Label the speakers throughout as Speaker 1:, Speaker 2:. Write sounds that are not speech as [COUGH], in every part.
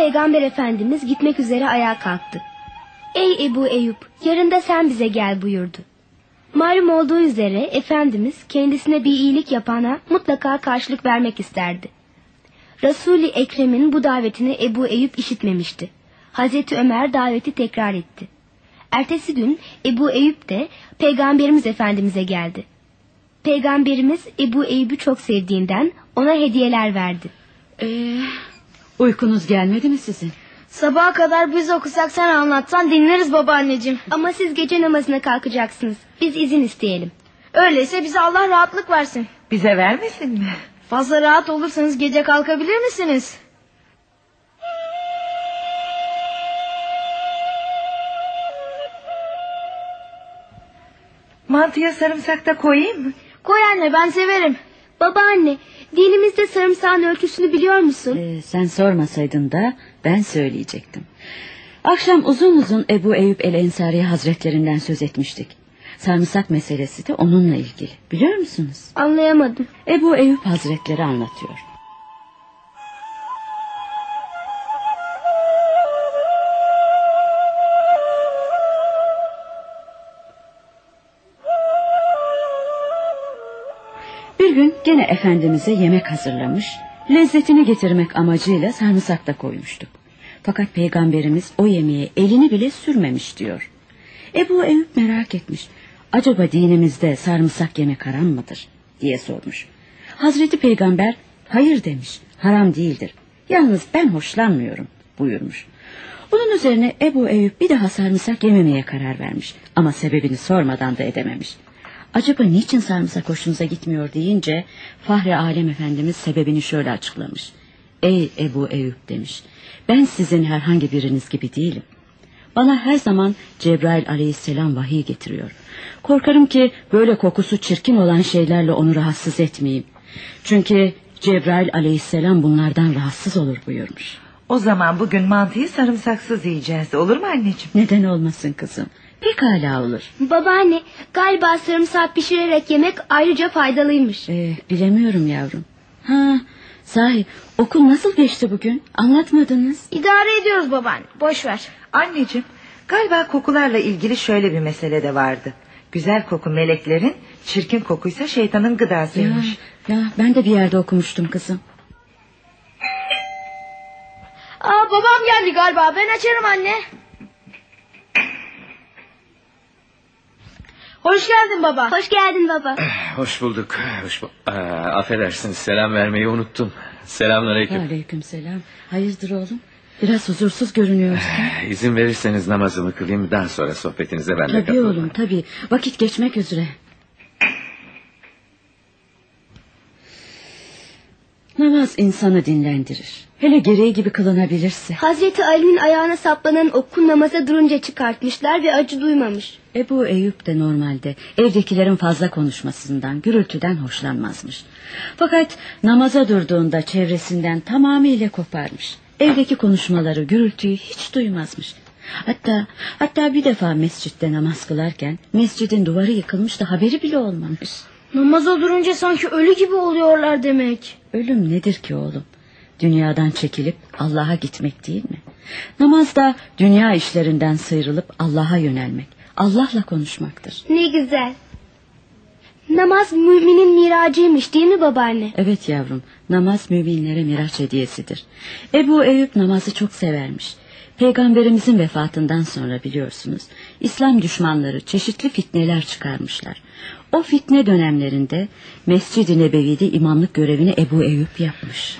Speaker 1: Peygamber Efendimiz gitmek üzere ayağa kalktı. Ey Ebu Eyüp yarın da sen bize gel buyurdu. Malum olduğu üzere Efendimiz kendisine bir iyilik yapana mutlaka karşılık vermek isterdi. Resul-i Ekrem'in bu davetini Ebu Eyüp işitmemişti. Hazreti Ömer daveti tekrar etti. Ertesi gün Ebu Eyüp de Peygamberimiz Efendimiz'e geldi. Peygamberimiz Ebu Eyüp'ü çok sevdiğinden ona hediyeler verdi.
Speaker 2: Ee, uykunuz gelmedi mi sizin?
Speaker 3: Sabaha kadar biz okusak sen anlatsan dinleriz babaanneciğim.
Speaker 1: Ama siz gece namazına kalkacaksınız. Biz izin isteyelim.
Speaker 3: Öyleyse bize Allah rahatlık versin.
Speaker 4: Bize vermesin mi?
Speaker 3: Fazla rahat olursanız gece kalkabilir misiniz?
Speaker 4: Mantıya sarımsak da koyayım mı?
Speaker 3: Koy anne ben severim.
Speaker 1: Babaanne, dinimizde sarımsağın ölçüsünü biliyor musun?
Speaker 2: Ee, sen sormasaydın da ben söyleyecektim. Akşam uzun uzun Ebu Eyüp el Ensari hazretlerinden söz etmiştik. Sarımsak meselesi de onunla ilgili. Biliyor musunuz?
Speaker 1: Anlayamadım.
Speaker 2: Ebu Eyüp hazretleri anlatıyor. Bir gün gene Efendimiz'e yemek hazırlamış, lezzetini getirmek amacıyla sarımsak da koymuştuk. Fakat Peygamberimiz o yemeğe elini bile sürmemiş diyor. Ebu Eyüp merak etmiş. Acaba dinimizde sarımsak yemek haram mıdır diye sormuş. Hazreti Peygamber hayır demiş haram değildir. Yalnız ben hoşlanmıyorum buyurmuş. Bunun üzerine Ebu Eyüp bir daha sarımsak yememeye karar vermiş. Ama sebebini sormadan da edememiş. Acaba niçin sarımsak hoşunuza gitmiyor deyince Fahri Alem Efendimiz sebebini şöyle açıklamış. Ey Ebu Eyüp demiş. Ben sizin herhangi biriniz gibi değilim. Bana her zaman Cebrail aleyhisselam vahiy getiriyor. Korkarım ki böyle kokusu çirkin olan şeylerle onu rahatsız etmeyeyim. Çünkü Cebrail aleyhisselam bunlardan rahatsız olur buyurmuş.
Speaker 4: O zaman bugün mantıyı sarımsaksız yiyeceğiz. Olur mu anneciğim?
Speaker 2: Neden olmasın kızım? Pekala olur.
Speaker 1: Babaanne, galiba sarımsak pişirerek yemek ayrıca faydalıymış.
Speaker 2: Ee, bilemiyorum yavrum. Ha, sahi okul nasıl geçti bugün? Anlatmadınız.
Speaker 3: İdare ediyoruz babaanne. Boş ver.
Speaker 4: Anneciğim galiba kokularla ilgili şöyle bir mesele de vardı. Güzel koku meleklerin, çirkin kokuysa şeytanın
Speaker 2: Ya,
Speaker 4: gıdasıymış.
Speaker 2: ya ben de bir yerde okumuştum kızım.
Speaker 3: Aa babam geldi galiba. Ben açarım anne. Hoş geldin baba.
Speaker 1: Hoş geldin baba. [CLEARS THROAT]
Speaker 5: Hoş bulduk. Hoş bu Aa, affedersiniz selam vermeyi unuttum. Selamünaleyküm.
Speaker 2: Aleyküm selam. Hayırdır oğlum? Biraz huzursuz görünüyorsun.
Speaker 5: İzin verirseniz namazımı kılayım daha sonra sohbetinize ben de
Speaker 2: tabii
Speaker 5: katılırım.
Speaker 2: oğlum tabii. Vakit geçmek üzere. Namaz insanı dinlendirir. Hele gereği gibi kılınabilirse.
Speaker 1: Hazreti Ali'nin ayağına saplanan okun namaza durunca çıkartmışlar ve acı duymamış.
Speaker 2: Ebu Eyüp de normalde evdekilerin fazla konuşmasından, gürültüden hoşlanmazmış. Fakat namaza durduğunda çevresinden tamamıyla koparmış. Evdeki konuşmaları, gürültüyü hiç duymazmış. Hatta hatta bir defa mescitte namaz kılarken mescidin duvarı yıkılmış da haberi bile olmamış.
Speaker 3: Namaza durunca sanki ölü gibi oluyorlar demek.
Speaker 2: Ölüm nedir ki oğlum? Dünyadan çekilip Allah'a gitmek değil mi? Namaz da dünya işlerinden sıyrılıp Allah'a yönelmek. Allah'la konuşmaktır.
Speaker 1: Ne güzel. Namaz müminin miracıymış değil mi babaanne?
Speaker 2: Evet yavrum, namaz müminlere miraç hediyesidir. Ebu Eyüp namazı çok severmiş. Peygamberimizin vefatından sonra biliyorsunuz, İslam düşmanları çeşitli fitneler çıkarmışlar. O fitne dönemlerinde Mescid-i Nebevi'de imamlık görevini Ebu Eyüp yapmış.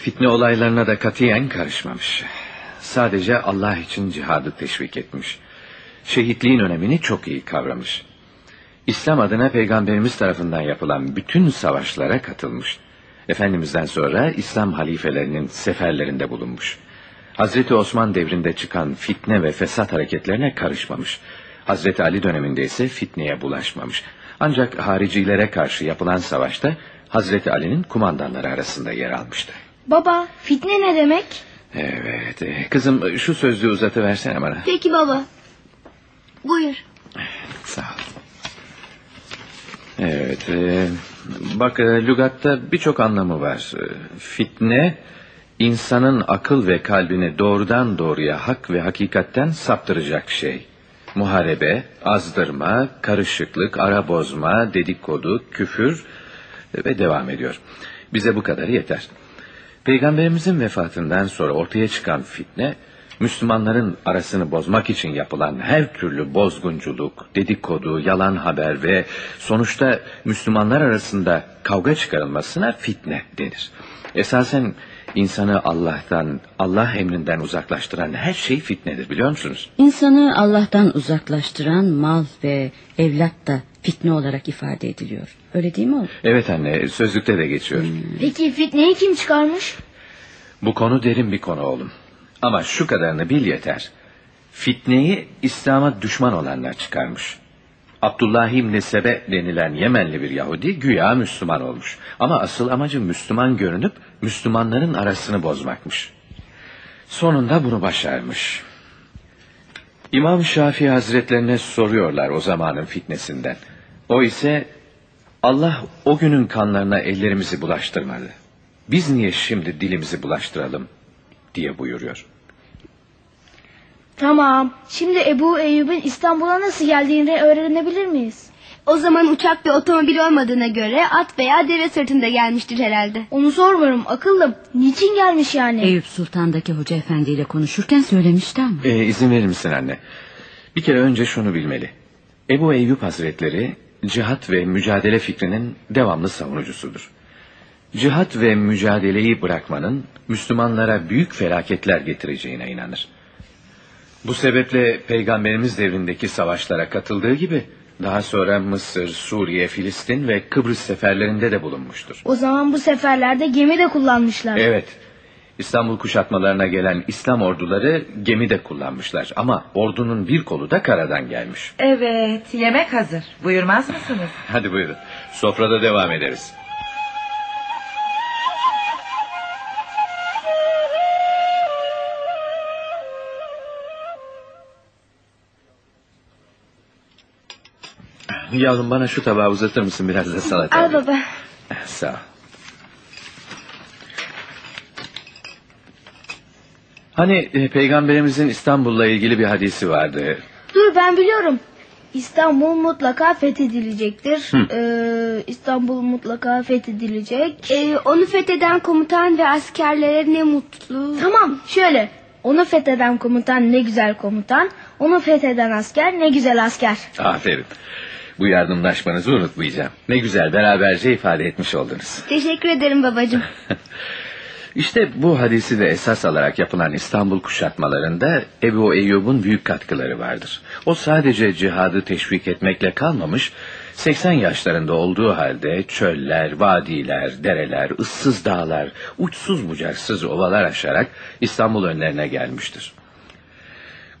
Speaker 5: Fitne olaylarına da katiyen karışmamış. Sadece Allah için cihadı teşvik etmiş. Şehitliğin önemini çok iyi kavramış. İslam adına peygamberimiz tarafından yapılan bütün savaşlara katılmış. Efendimizden sonra İslam halifelerinin seferlerinde bulunmuş. Hazreti Osman devrinde çıkan fitne ve fesat hareketlerine karışmamış. Hazreti Ali döneminde ise fitneye bulaşmamış. Ancak haricilere karşı yapılan savaşta Hazreti Ali'nin kumandanları arasında yer almıştı.
Speaker 3: Baba fitne ne demek?
Speaker 5: Evet, e, kızım şu sözlüğü uzatıversene bana.
Speaker 1: Peki baba. Buyur.
Speaker 5: Sağ ol. Evet, e, bak e, lügatta birçok anlamı var. E, Fitne, insanın akıl ve kalbini doğrudan doğruya hak ve hakikatten saptıracak şey. Muharebe, azdırma, karışıklık, ara bozma, dedikodu, küfür ve devam ediyor. Bize bu kadarı yeter. Peygamberimizin vefatından sonra ortaya çıkan fitne, Müslümanların arasını bozmak için yapılan her türlü bozgunculuk, dedikodu, yalan haber ve sonuçta Müslümanlar arasında kavga çıkarılmasına fitne denir. Esasen insanı Allah'tan, Allah emrinden uzaklaştıran her şey fitnedir biliyor musunuz?
Speaker 2: İnsanı Allah'tan uzaklaştıran mal ve evlat da fitne olarak ifade ediliyor. Öyle değil mi oğlum?
Speaker 5: Evet anne, sözlükte de geçiyor.
Speaker 3: Peki fitneyi kim çıkarmış?
Speaker 5: Bu konu derin bir konu oğlum. Ama şu kadarını bil yeter. Fitneyi İslam'a düşman olanlar çıkarmış. Abdullah İbni Sebe denilen Yemenli bir Yahudi güya Müslüman olmuş. Ama asıl amacı Müslüman görünüp Müslümanların arasını bozmakmış. Sonunda bunu başarmış. İmam Şafii Hazretlerine soruyorlar o zamanın fitnesinden. O ise Allah o günün kanlarına ellerimizi bulaştırmadı. Biz niye şimdi dilimizi bulaştıralım diye buyuruyor.
Speaker 3: Tamam. Şimdi Ebu Eyyub'un İstanbul'a nasıl geldiğini öğrenebilir miyiz?
Speaker 1: O zaman uçak ve otomobil olmadığına göre at veya deve sırtında gelmiştir herhalde.
Speaker 3: Onu sormuyorum akıllım. Niçin gelmiş yani?
Speaker 2: Eyüp Sultan'daki hoca efendiyle konuşurken söylemişti ama.
Speaker 5: Ee, izin verir misin anne? Bir kere önce şunu bilmeli. Ebu Eyyub Hazretleri cihat ve mücadele fikrinin devamlı savunucusudur. Cihat ve mücadeleyi bırakmanın Müslümanlara büyük felaketler getireceğine inanır. Bu sebeple Peygamberimiz devrindeki savaşlara katıldığı gibi daha sonra Mısır, Suriye, Filistin ve Kıbrıs seferlerinde de bulunmuştur.
Speaker 3: O zaman bu seferlerde gemi de kullanmışlar.
Speaker 5: Evet. İstanbul kuşatmalarına gelen İslam orduları gemide kullanmışlar ama ordunun bir kolu da karadan gelmiş.
Speaker 4: Evet yemek hazır. Buyurmaz mısınız?
Speaker 5: Hadi buyurun. Sofrada devam ederiz. Yavrum bana şu tabağı uzatır mısın biraz da salata?
Speaker 3: Al baba.
Speaker 5: Sağ ol. Hani e, peygamberimizin İstanbul'la ilgili bir hadisi vardı.
Speaker 3: Dur ben biliyorum. İstanbul mutlaka fethedilecektir. Ee, İstanbul mutlaka fethedilecek.
Speaker 1: Ee, onu fetheden komutan ve askerlere ne mutlu.
Speaker 3: Tamam şöyle. Onu fetheden komutan ne güzel komutan. Onu fetheden asker ne güzel asker.
Speaker 5: Aferin. Bu yardımlaşmanızı unutmayacağım. Ne güzel beraberce ifade etmiş oldunuz.
Speaker 1: Teşekkür ederim babacığım. [LAUGHS]
Speaker 5: İşte bu hadisi de esas alarak yapılan İstanbul kuşatmalarında Ebu Eyyub'un büyük katkıları vardır. O sadece cihadı teşvik etmekle kalmamış, 80 yaşlarında olduğu halde çöller, vadiler, dereler, ıssız dağlar, uçsuz bucaksız ovalar aşarak İstanbul önlerine gelmiştir.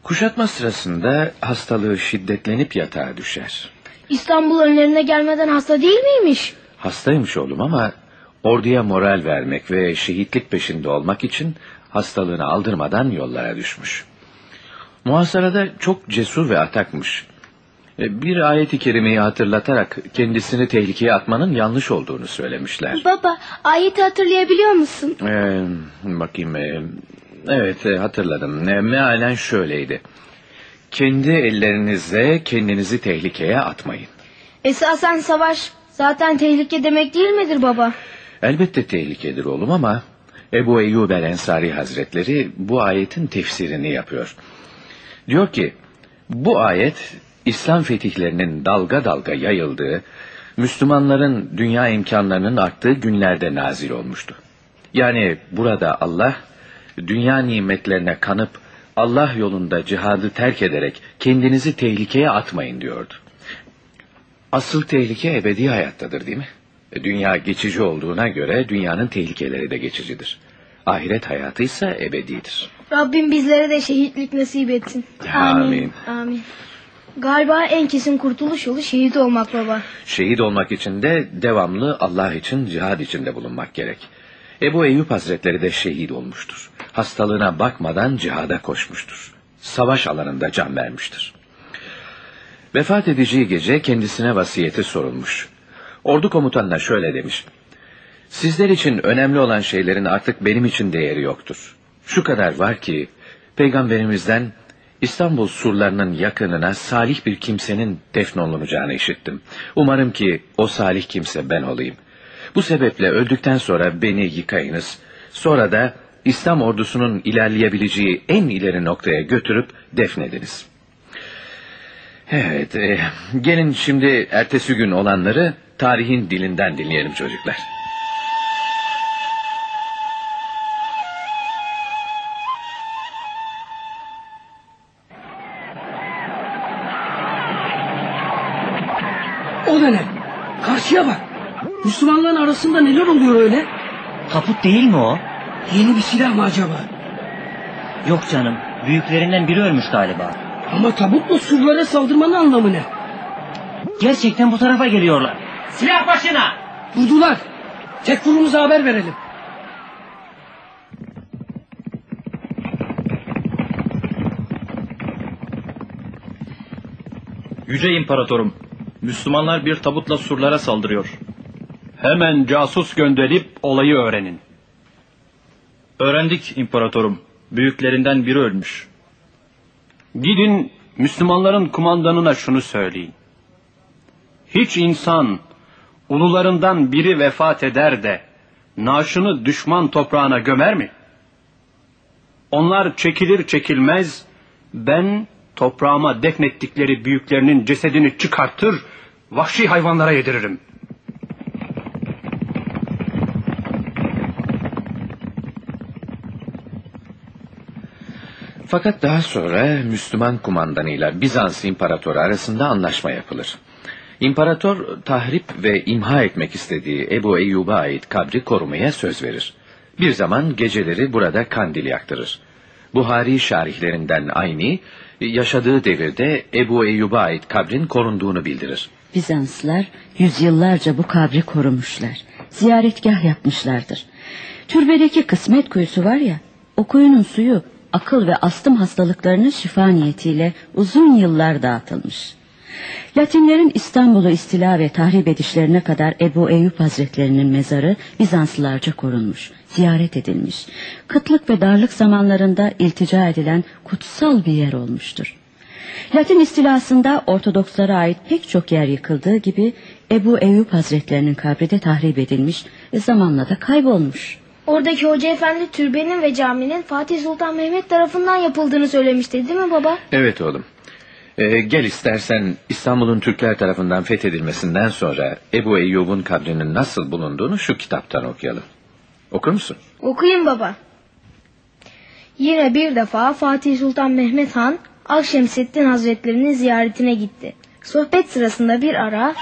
Speaker 5: Kuşatma sırasında hastalığı şiddetlenip yatağa düşer.
Speaker 3: İstanbul önlerine gelmeden hasta değil miymiş?
Speaker 5: Hastaymış oğlum ama orduya moral vermek ve şehitlik peşinde olmak için hastalığını aldırmadan yollara düşmüş. Muhasarada çok cesur ve atakmış. E, Bir ayeti kerimeyi hatırlatarak kendisini tehlikeye atmanın yanlış olduğunu söylemişler.
Speaker 1: Baba ayeti hatırlayabiliyor musun?
Speaker 5: Ee, bakayım. e, evet e, hatırladım. Mealen şöyleydi. Kendi ellerinizle kendinizi tehlikeye atmayın.
Speaker 3: Esasen savaş zaten tehlike demek değil midir baba?
Speaker 5: Elbette tehlikedir oğlum ama Ebu Eyyub el Ensari Hazretleri bu ayetin tefsirini yapıyor. Diyor ki bu ayet İslam fetihlerinin dalga dalga yayıldığı, Müslümanların dünya imkanlarının arttığı günlerde nazil olmuştu. Yani burada Allah dünya nimetlerine kanıp Allah yolunda cihadı terk ederek kendinizi tehlikeye atmayın diyordu. Asıl tehlike ebedi hayattadır değil mi? E, Dünya geçici olduğuna göre dünyanın tehlikeleri de geçicidir. Ahiret hayatı ise ebedidir.
Speaker 3: Rabbim bizlere de şehitlik nasip etsin.
Speaker 5: Amin.
Speaker 3: Amin. Galiba en kesin kurtuluş yolu şehit olmak baba.
Speaker 5: Şehit olmak için de devamlı Allah için cihad içinde bulunmak gerek. Ebu Eyyub Hazretleri de şehit olmuştur. Hastalığına bakmadan cihada koşmuştur. Savaş alanında can vermiştir. Vefat edeceği gece kendisine vasiyeti sorulmuş. Ordu komutanına şöyle demiş. Sizler için önemli olan şeylerin artık benim için değeri yoktur. Şu kadar var ki peygamberimizden İstanbul surlarının yakınına salih bir kimsenin defnolunacağını işittim. Umarım ki o salih kimse ben olayım. Bu sebeple öldükten sonra beni yıkayınız. Sonra da İslam ordusunun ilerleyebileceği en ileri noktaya götürüp defnediniz. Evet, e, gelin şimdi ertesi gün olanları tarihin dilinden dinleyelim çocuklar.
Speaker 6: O ne? Karşıya bak. Müslümanların arasında neler oluyor öyle?
Speaker 7: Taput değil mi o?
Speaker 6: Yeni bir silah mı acaba?
Speaker 7: Yok canım. Büyüklerinden biri ölmüş galiba.
Speaker 6: Ama tabutla surlara saldırmanın anlamı ne?
Speaker 7: Gerçekten bu tarafa geliyorlar. Silah başına!
Speaker 6: Durdular. Tekfurumuza haber verelim.
Speaker 8: Yüce İmparatorum, Müslümanlar bir tabutla surlara saldırıyor. Hemen casus gönderip olayı öğrenin. Öğrendik İmparatorum, büyüklerinden biri ölmüş. Gidin Müslümanların kumandanına şunu söyleyin. Hiç insan ulularından biri vefat eder de naaşını düşman toprağına gömer mi? Onlar çekilir çekilmez ben toprağıma defnettikleri büyüklerinin cesedini çıkartır, vahşi hayvanlara yediririm.
Speaker 5: Fakat daha sonra Müslüman kumandanıyla Bizans imparatoru arasında anlaşma yapılır. İmparator tahrip ve imha etmek istediği Ebu Eyyub'a ait kabri korumaya söz verir. Bir zaman geceleri burada kandil yaktırır. Buhari şarihlerinden aynı, yaşadığı devirde Ebu Eyyub'a ait kabrin korunduğunu bildirir.
Speaker 2: Bizanslılar yüzyıllarca bu kabri korumuşlar. Ziyaretgah yapmışlardır. Türbedeki kısmet kuyusu var ya, o kuyunun suyu akıl ve astım hastalıklarının şifa niyetiyle uzun yıllar dağıtılmış. Latinlerin İstanbul'u istila ve tahrip edişlerine kadar Ebu Eyyub Hazretlerinin mezarı Bizanslılarca korunmuş, ziyaret edilmiş. Kıtlık ve darlık zamanlarında iltica edilen kutsal bir yer olmuştur. Latin istilasında Ortodokslara ait pek çok yer yıkıldığı gibi Ebu Eyyub Hazretlerinin kabri de tahrip edilmiş ve zamanla da kaybolmuş.
Speaker 3: Oradaki hoca efendi türbenin ve caminin Fatih Sultan Mehmet tarafından yapıldığını söylemişti değil mi baba?
Speaker 5: Evet oğlum. Ee, gel istersen İstanbul'un Türkler tarafından fethedilmesinden sonra Ebu Eyyub'un kabrinin nasıl bulunduğunu şu kitaptan okuyalım. Okur musun?
Speaker 3: Okuyayım baba. Yine bir defa Fatih Sultan Mehmet Han Akşemseddin Hazretlerinin ziyaretine gitti. Sohbet sırasında bir ara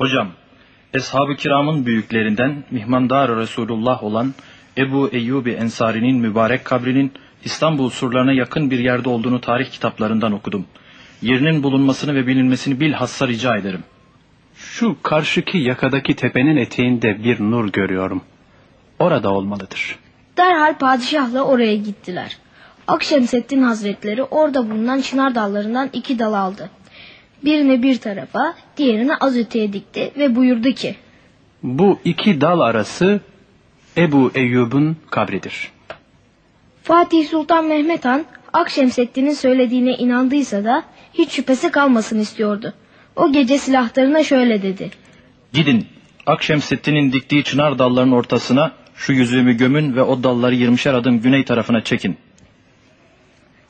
Speaker 8: Hocam, Eshab-ı kiramın büyüklerinden Mihmandar Resulullah olan Ebu Eyyubi Ensari'nin mübarek kabrinin İstanbul surlarına yakın bir yerde olduğunu tarih kitaplarından okudum. Yerinin bulunmasını ve bilinmesini bilhassa rica ederim.
Speaker 9: Şu karşıki yakadaki tepenin eteğinde bir nur görüyorum. Orada olmalıdır.
Speaker 3: derhal padişahla oraya gittiler. Akşemseddin Hazretleri orada bulunan çınar dallarından iki dal aldı. Birini bir tarafa, diğerini az öteye dikti ve buyurdu ki...
Speaker 9: Bu iki dal arası Ebu Eyyub'un kabridir.
Speaker 3: Fatih Sultan Mehmet Han Akşemseddin'in söylediğine inandıysa da hiç şüphesi kalmasın istiyordu. O gece silahlarına şöyle dedi.
Speaker 8: Gidin, Akşemseddin'in diktiği çınar dallarının ortasına şu yüzüğümü gömün ve o dalları yirmişer adım güney tarafına çekin.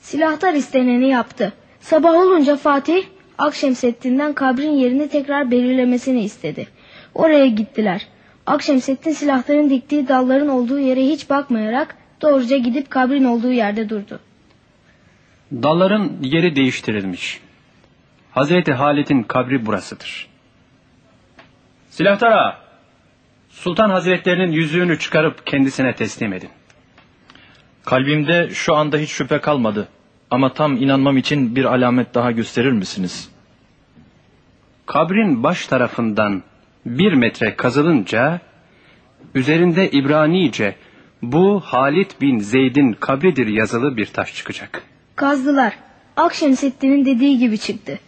Speaker 3: Silahtar isteneni yaptı. Sabah olunca Fatih Akşemseddin'den kabrin yerini tekrar belirlemesini istedi. Oraya gittiler. Akşemseddin silahların diktiği dalların olduğu yere hiç bakmayarak doğruca gidip kabrin olduğu yerde durdu.
Speaker 9: Dalların yeri değiştirilmiş. Hazreti Halit'in kabri burasıdır.
Speaker 8: Silahtara, Sultan Hazretlerinin yüzüğünü çıkarıp kendisine teslim edin. Kalbimde şu anda hiç şüphe kalmadı. Ama tam inanmam için bir alamet daha gösterir misiniz?
Speaker 9: Kabrin baş tarafından bir metre kazılınca üzerinde İbranice bu Halit bin Zeyd'in kabridir yazılı bir taş çıkacak.
Speaker 3: Kazdılar. Akşemseddin'in dediği gibi çıktı.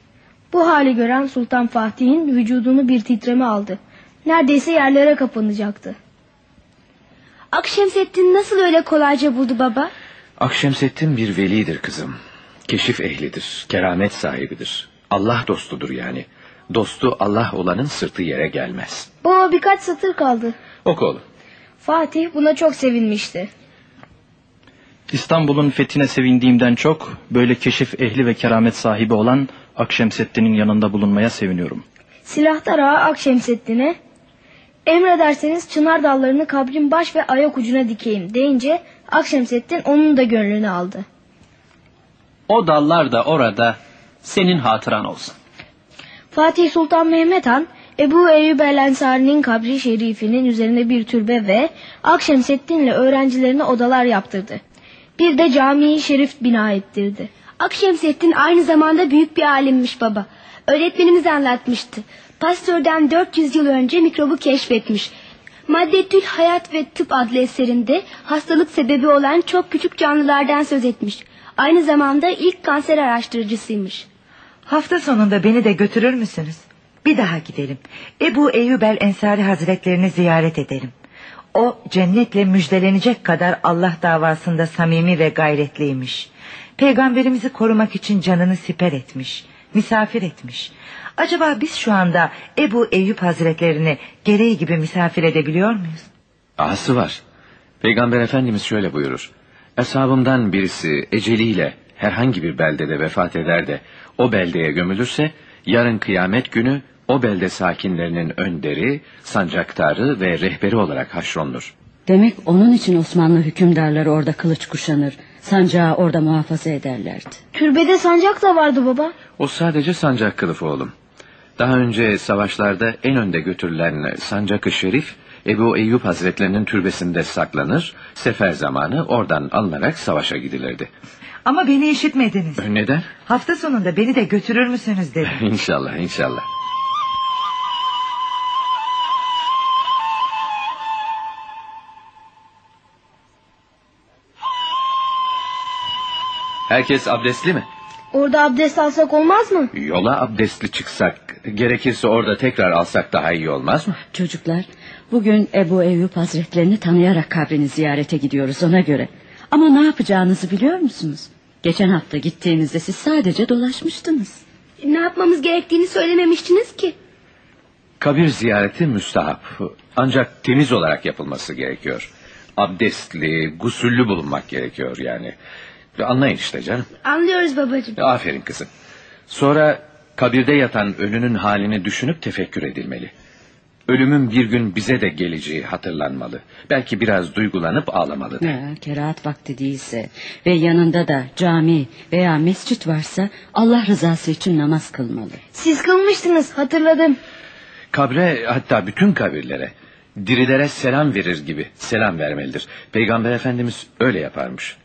Speaker 3: Bu hali gören Sultan Fatih'in vücudunu bir titreme aldı. Neredeyse yerlere kapanacaktı.
Speaker 1: Akşemseddin nasıl öyle kolayca buldu baba?
Speaker 5: Akşemseddin bir velidir kızım. Keşif ehlidir, keramet sahibidir. Allah dostudur yani. Dostu Allah olanın sırtı yere gelmez.
Speaker 3: Baba birkaç satır kaldı.
Speaker 5: Oku oğlum.
Speaker 3: Fatih buna çok sevinmişti.
Speaker 8: İstanbul'un fethine sevindiğimden çok böyle keşif ehli ve keramet sahibi olan Akşemseddin'in yanında bulunmaya seviniyorum.
Speaker 3: Silahtar ağa Akşemseddin'e emrederseniz çınar dallarını kabrin baş ve ayak ucuna dikeyim deyince Akşemseddin onun da gönlünü aldı.
Speaker 9: O dallar da orada senin hatıran olsun.
Speaker 3: Fatih Sultan Mehmet Han Ebu Eyyub el Ensari'nin kabri şerifinin üzerine bir türbe ve Akşemseddin'le öğrencilerine odalar yaptırdı. Bir de cami-i şerif bina ettirdi.
Speaker 1: Akşemseddin aynı zamanda büyük bir alimmiş baba. Öğretmenimiz anlatmıştı. Pasteur'den 400 yıl önce mikrobu keşfetmiş. Maddetül Hayat ve Tıp adlı eserinde hastalık sebebi olan çok küçük canlılardan söz etmiş. Aynı zamanda ilk kanser araştırıcısıymış.
Speaker 4: Hafta sonunda beni de götürür müsünüz? Bir daha gidelim. Ebu Eyyub el Ensari Hazretlerini ziyaret edelim. O cennetle müjdelenecek kadar Allah davasında samimi ve gayretliymiş. Peygamberimizi korumak için canını siper etmiş, misafir etmiş. Acaba biz şu anda Ebu Eyyub Hazretlerini gereği gibi misafir edebiliyor muyuz?
Speaker 5: Ahası var. Peygamber Efendimiz şöyle buyurur. Eshabımdan birisi eceliyle herhangi bir beldede vefat eder de o beldeye gömülürse yarın kıyamet günü o belde sakinlerinin önderi, sancaktarı ve rehberi olarak haşrolunur.
Speaker 2: Demek onun için Osmanlı hükümdarları orada kılıç kuşanır. Sancağı orada muhafaza ederlerdi.
Speaker 3: Türbede sancak da vardı baba.
Speaker 5: O sadece sancak kılıfı oğlum. Daha önce savaşlarda en önde götürülen sancak-ı şerif Ebu Eyyub Hazretlerinin türbesinde saklanır, sefer zamanı oradan alınarak savaşa gidilirdi.
Speaker 4: Ama beni işitmediniz.
Speaker 5: Neden?
Speaker 4: Hafta sonunda beni de götürür müsünüz dedim.
Speaker 5: İnşallah, inşallah. Herkes abdestli mi?
Speaker 3: Orada abdest alsak olmaz mı?
Speaker 5: Yola abdestli çıksak, gerekirse orada tekrar alsak daha iyi olmaz mı?
Speaker 2: Çocuklar bugün Ebu Eyyub Hazretlerini tanıyarak kabrini ziyarete gidiyoruz ona göre. Ama ne yapacağınızı biliyor musunuz? Geçen hafta gittiğinizde siz sadece dolaşmıştınız.
Speaker 1: Ne yapmamız gerektiğini söylememiştiniz ki.
Speaker 5: Kabir ziyareti müstahap. Ancak temiz olarak yapılması gerekiyor. Abdestli, gusüllü bulunmak gerekiyor yani. Anlayın işte canım.
Speaker 1: Anlıyoruz babacığım.
Speaker 5: Aferin kızım. Sonra kabirde yatan ölünün halini düşünüp tefekkür edilmeli. Ölümün bir gün bize de geleceği hatırlanmalı. Belki biraz duygulanıp ağlamalı. da.
Speaker 2: Ya, kerahat vakti değilse ve yanında da cami veya mescit varsa Allah rızası için namaz kılmalı.
Speaker 3: Siz kılmıştınız hatırladım.
Speaker 5: Kabre hatta bütün kabirlere dirilere selam verir gibi selam vermelidir. Peygamber Efendimiz öyle yaparmış.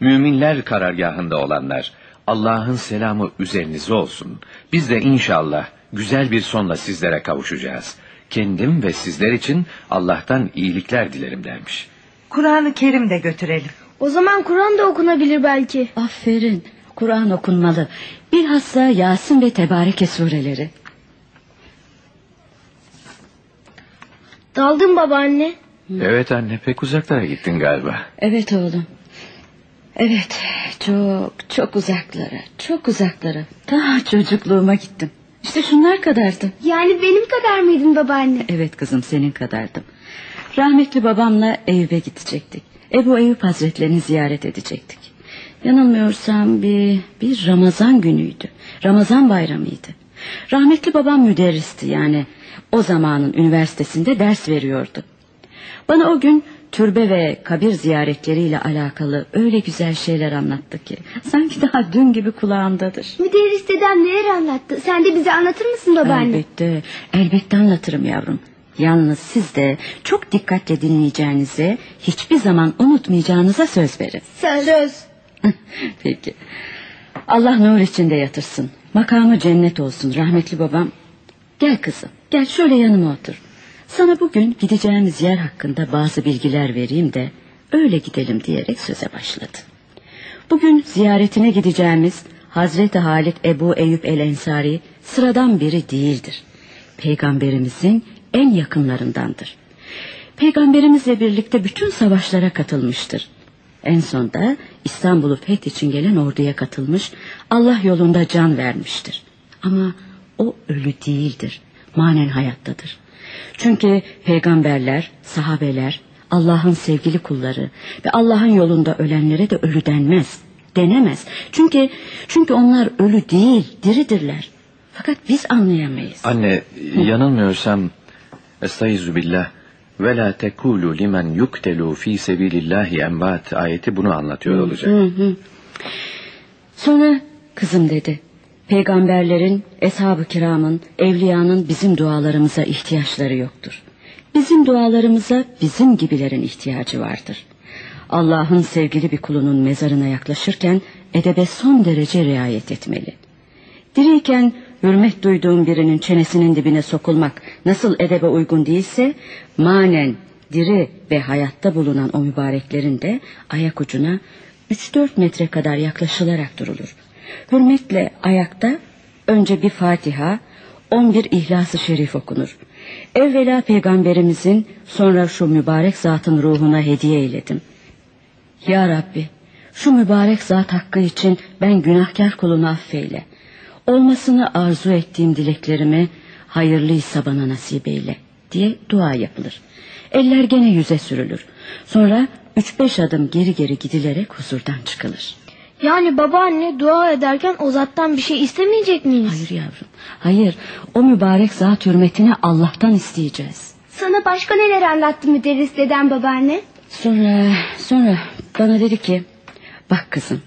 Speaker 5: Müminler karargahında olanlar Allah'ın selamı üzerinize olsun. Biz de inşallah güzel bir sonla sizlere kavuşacağız. Kendim ve sizler için Allah'tan iyilikler dilerim dermiş.
Speaker 4: Kur'an-ı Kerim de götürelim.
Speaker 3: O zaman Kur'an da okunabilir belki.
Speaker 2: Aferin. Kur'an okunmalı. Bilhassa Yasin ve Tebareke sureleri.
Speaker 3: Daldın babaanne.
Speaker 5: Evet anne pek uzaklara gittin galiba.
Speaker 2: Evet oğlum. Evet çok çok uzaklara çok uzaklara. Ta çocukluğuma gittim. İşte şunlar kadardı.
Speaker 1: Yani benim kadar mıydın babaanne?
Speaker 2: Evet kızım senin kadardım. Rahmetli babamla Eyüp'e gidecektik. Ebu Eyüp Hazretlerini ziyaret edecektik. Yanılmıyorsam bir, bir Ramazan günüydü. Ramazan bayramıydı. Rahmetli babam müderristi yani. O zamanın üniversitesinde ders veriyordu. Bana o gün türbe ve kabir ziyaretleriyle alakalı öyle güzel şeyler anlattı ki. Sanki daha dün gibi kulağımdadır.
Speaker 1: Müderris dedem neler anlattı? Sen de bize anlatır mısın babaanne?
Speaker 2: Elbette, elbette anlatırım yavrum. Yalnız siz de çok dikkatle dinleyeceğinize, hiçbir zaman unutmayacağınıza söz verin.
Speaker 1: Söz.
Speaker 3: Söz. [LAUGHS]
Speaker 2: Peki. Allah nur içinde yatırsın. Makamı cennet olsun rahmetli babam. Gel kızım, gel şöyle yanıma otur. Sana bugün gideceğimiz yer hakkında bazı bilgiler vereyim de öyle gidelim diyerek söze başladı. Bugün ziyaretine gideceğimiz Hazreti Halit Ebu Eyüp el Ensari sıradan biri değildir. Peygamberimizin en yakınlarındandır. Peygamberimizle birlikte bütün savaşlara katılmıştır. En sonda İstanbul'u feth için gelen orduya katılmış, Allah yolunda can vermiştir. Ama o ölü değildir, manen hayattadır. Çünkü peygamberler, sahabeler, Allah'ın sevgili kulları ve Allah'ın yolunda ölenlere de ölü denmez, denemez. Çünkü çünkü onlar ölü değil, diridirler. Fakat biz anlayamayız.
Speaker 5: Anne yanılmıyorsam Estaizu billah ve la tekulu limen yuktelu fi sebilillahi envat ayeti bunu anlatıyor olacak.
Speaker 2: Hı hı. Sonra kızım dedi. Peygamberlerin, eshab-ı kiramın, evliyanın bizim dualarımıza ihtiyaçları yoktur. Bizim dualarımıza bizim gibilerin ihtiyacı vardır. Allah'ın sevgili bir kulunun mezarına yaklaşırken edebe son derece riayet etmeli. Diriyken hürmet duyduğum birinin çenesinin dibine sokulmak nasıl edebe uygun değilse manen diri ve hayatta bulunan o mübareklerin de ayak ucuna 3-4 metre kadar yaklaşılarak durulur. Hürmetle ayakta önce bir Fatiha, 11 İhlas-ı Şerif okunur. Evvela peygamberimizin sonra şu mübarek zatın ruhuna hediye eyledim. Ya Rabbi şu mübarek zat hakkı için ben günahkar kulunu affeyle. Olmasını arzu ettiğim dileklerimi hayırlıysa bana nasip eyle diye dua yapılır. Eller gene yüze sürülür. Sonra üç beş adım geri geri gidilerek huzurdan çıkılır.
Speaker 3: Yani babaanne dua ederken o zattan bir şey istemeyecek miyiz?
Speaker 2: Hayır yavrum. Hayır. O mübarek zat hürmetine Allah'tan isteyeceğiz.
Speaker 1: Sana başka neler anlattı müderris deden babaanne?
Speaker 2: Sonra sonra bana dedi ki bak kızım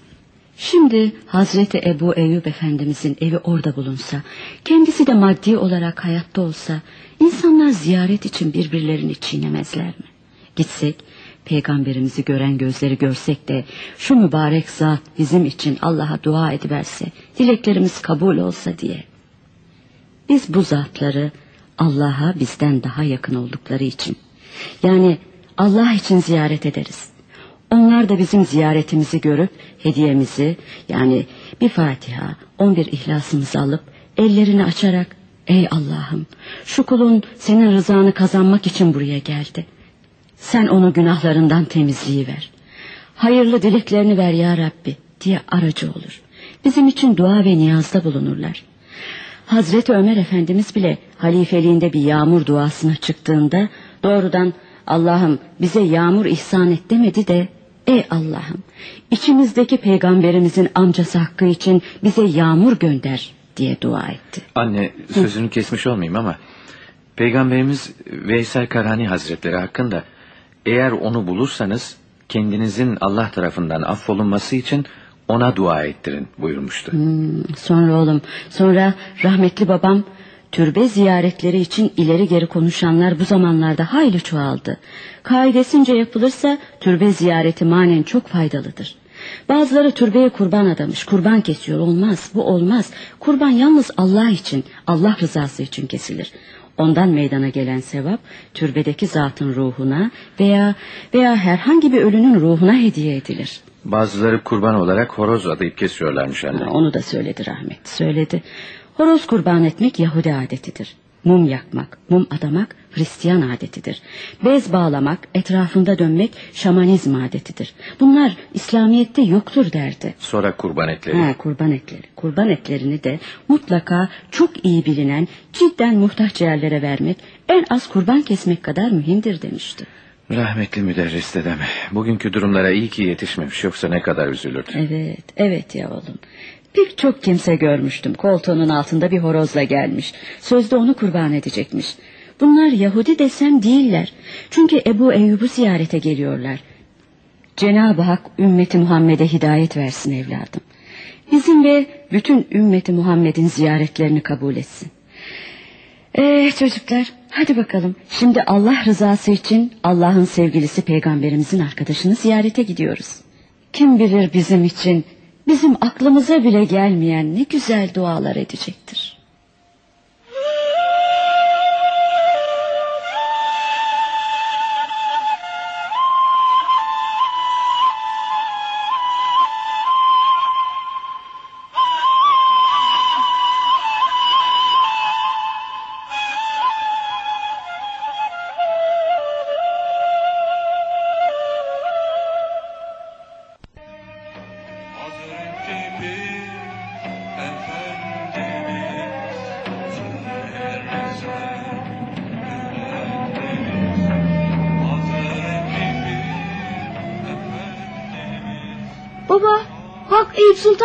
Speaker 2: Şimdi Hazreti Ebu Eyyub Efendimizin evi orada bulunsa, kendisi de maddi olarak hayatta olsa, insanlar ziyaret için birbirlerini çiğnemezler mi? Gitsek, peygamberimizi gören gözleri görsek de, şu mübarek zat bizim için Allah'a dua ediverse, dileklerimiz kabul olsa diye. Biz bu zatları Allah'a bizden daha yakın oldukları için, yani Allah için ziyaret ederiz. Onlar da bizim ziyaretimizi görüp hediyemizi yani bir Fatiha, on bir ihlasımızı alıp ellerini açarak ey Allah'ım şu kulun senin rızanı kazanmak için buraya geldi. Sen onu günahlarından temizliği Hayırlı dileklerini ver ya Rabbi diye aracı olur. Bizim için dua ve niyazda bulunurlar. Hazreti Ömer Efendimiz bile halifeliğinde bir yağmur duasına çıktığında doğrudan Allah'ım bize yağmur ihsan et demedi de Ey Allah'ım içimizdeki peygamberimizin amcası hakkı için bize yağmur gönder diye dua etti.
Speaker 5: Anne sözünü kesmiş olmayayım ama peygamberimiz Veysel Karani Hazretleri hakkında eğer onu bulursanız kendinizin Allah tarafından affolunması için ona dua ettirin buyurmuştu.
Speaker 2: Hmm, sonra oğlum sonra rahmetli babam Türbe ziyaretleri için ileri geri konuşanlar bu zamanlarda hayli çoğaldı. Kaidesince yapılırsa türbe ziyareti manen çok faydalıdır. Bazıları türbeye kurban adamış, kurban kesiyor. Olmaz, bu olmaz. Kurban yalnız Allah için, Allah rızası için kesilir. Ondan meydana gelen sevap türbedeki zatın ruhuna veya veya herhangi bir ölünün ruhuna hediye edilir.
Speaker 5: Bazıları kurban olarak horoz adayıp kesiyorlarmış anne.
Speaker 2: onu da söyledi rahmet, söyledi. Horoz kurban etmek Yahudi adetidir. Mum yakmak, mum adamak Hristiyan adetidir. Bez bağlamak, etrafında dönmek şamanizm adetidir. Bunlar İslamiyet'te yoktur derdi.
Speaker 5: Sonra kurban etleri.
Speaker 2: Ha, kurban etleri. Kurban etlerini de mutlaka çok iyi bilinen cidden muhtaç yerlere vermek en az kurban kesmek kadar mühimdir demişti.
Speaker 5: Rahmetli müderris dedem. Bugünkü durumlara iyi ki yetişmemiş yoksa ne kadar üzülürdü.
Speaker 2: Evet, evet ya oğlum. Pek çok kimse görmüştüm. Koltuğunun altında bir horozla gelmiş. Sözde onu kurban edecekmiş. Bunlar Yahudi desem değiller. Çünkü Ebu Eyyub'u ziyarete geliyorlar. Cenab-ı Hak ümmeti Muhammed'e hidayet versin evladım. Bizim ve bütün ümmeti Muhammed'in ziyaretlerini kabul etsin. Ee çocuklar hadi bakalım. Şimdi Allah rızası için Allah'ın sevgilisi peygamberimizin arkadaşını ziyarete gidiyoruz. Kim bilir bizim için bizim aklımıza bile gelmeyen ne güzel dualar edecektir.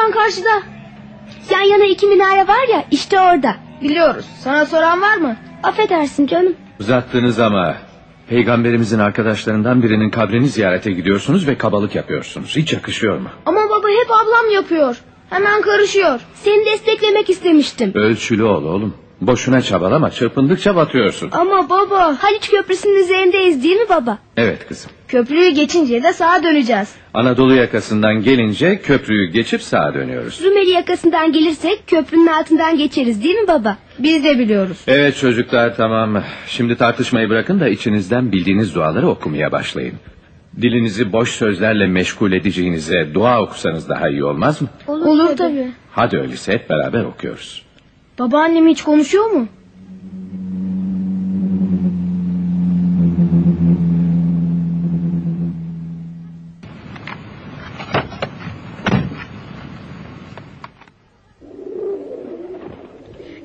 Speaker 3: Sultan karşıda.
Speaker 1: Yan yana iki minare var ya işte orada.
Speaker 3: Biliyoruz. Sana soran var mı?
Speaker 1: Affedersin canım.
Speaker 5: Uzattınız ama. Peygamberimizin arkadaşlarından birinin kabrini ziyarete gidiyorsunuz ve kabalık yapıyorsunuz. Hiç yakışıyor mu?
Speaker 3: Ama baba hep ablam yapıyor. Hemen karışıyor.
Speaker 1: Seni desteklemek istemiştim.
Speaker 5: Ölçülü ol oğlum. Boşuna çabalama çırpındıkça batıyorsun.
Speaker 3: Ama baba
Speaker 1: Haliç Köprüsü'nün üzerindeyiz değil mi baba?
Speaker 5: Evet kızım.
Speaker 3: Köprüyü geçince de sağa döneceğiz.
Speaker 5: Anadolu yakasından gelince köprüyü geçip sağa dönüyoruz.
Speaker 1: Rumeli yakasından gelirsek köprünün altından geçeriz değil mi baba?
Speaker 3: Biz de biliyoruz.
Speaker 5: Evet çocuklar tamam. Şimdi tartışmayı bırakın da içinizden bildiğiniz duaları okumaya başlayın. Dilinizi boş sözlerle meşgul edeceğinize dua okusanız daha iyi olmaz mı?
Speaker 3: Olur, tabii.
Speaker 5: Hadi öyleyse hep beraber okuyoruz.
Speaker 3: Babaannem hiç konuşuyor mu?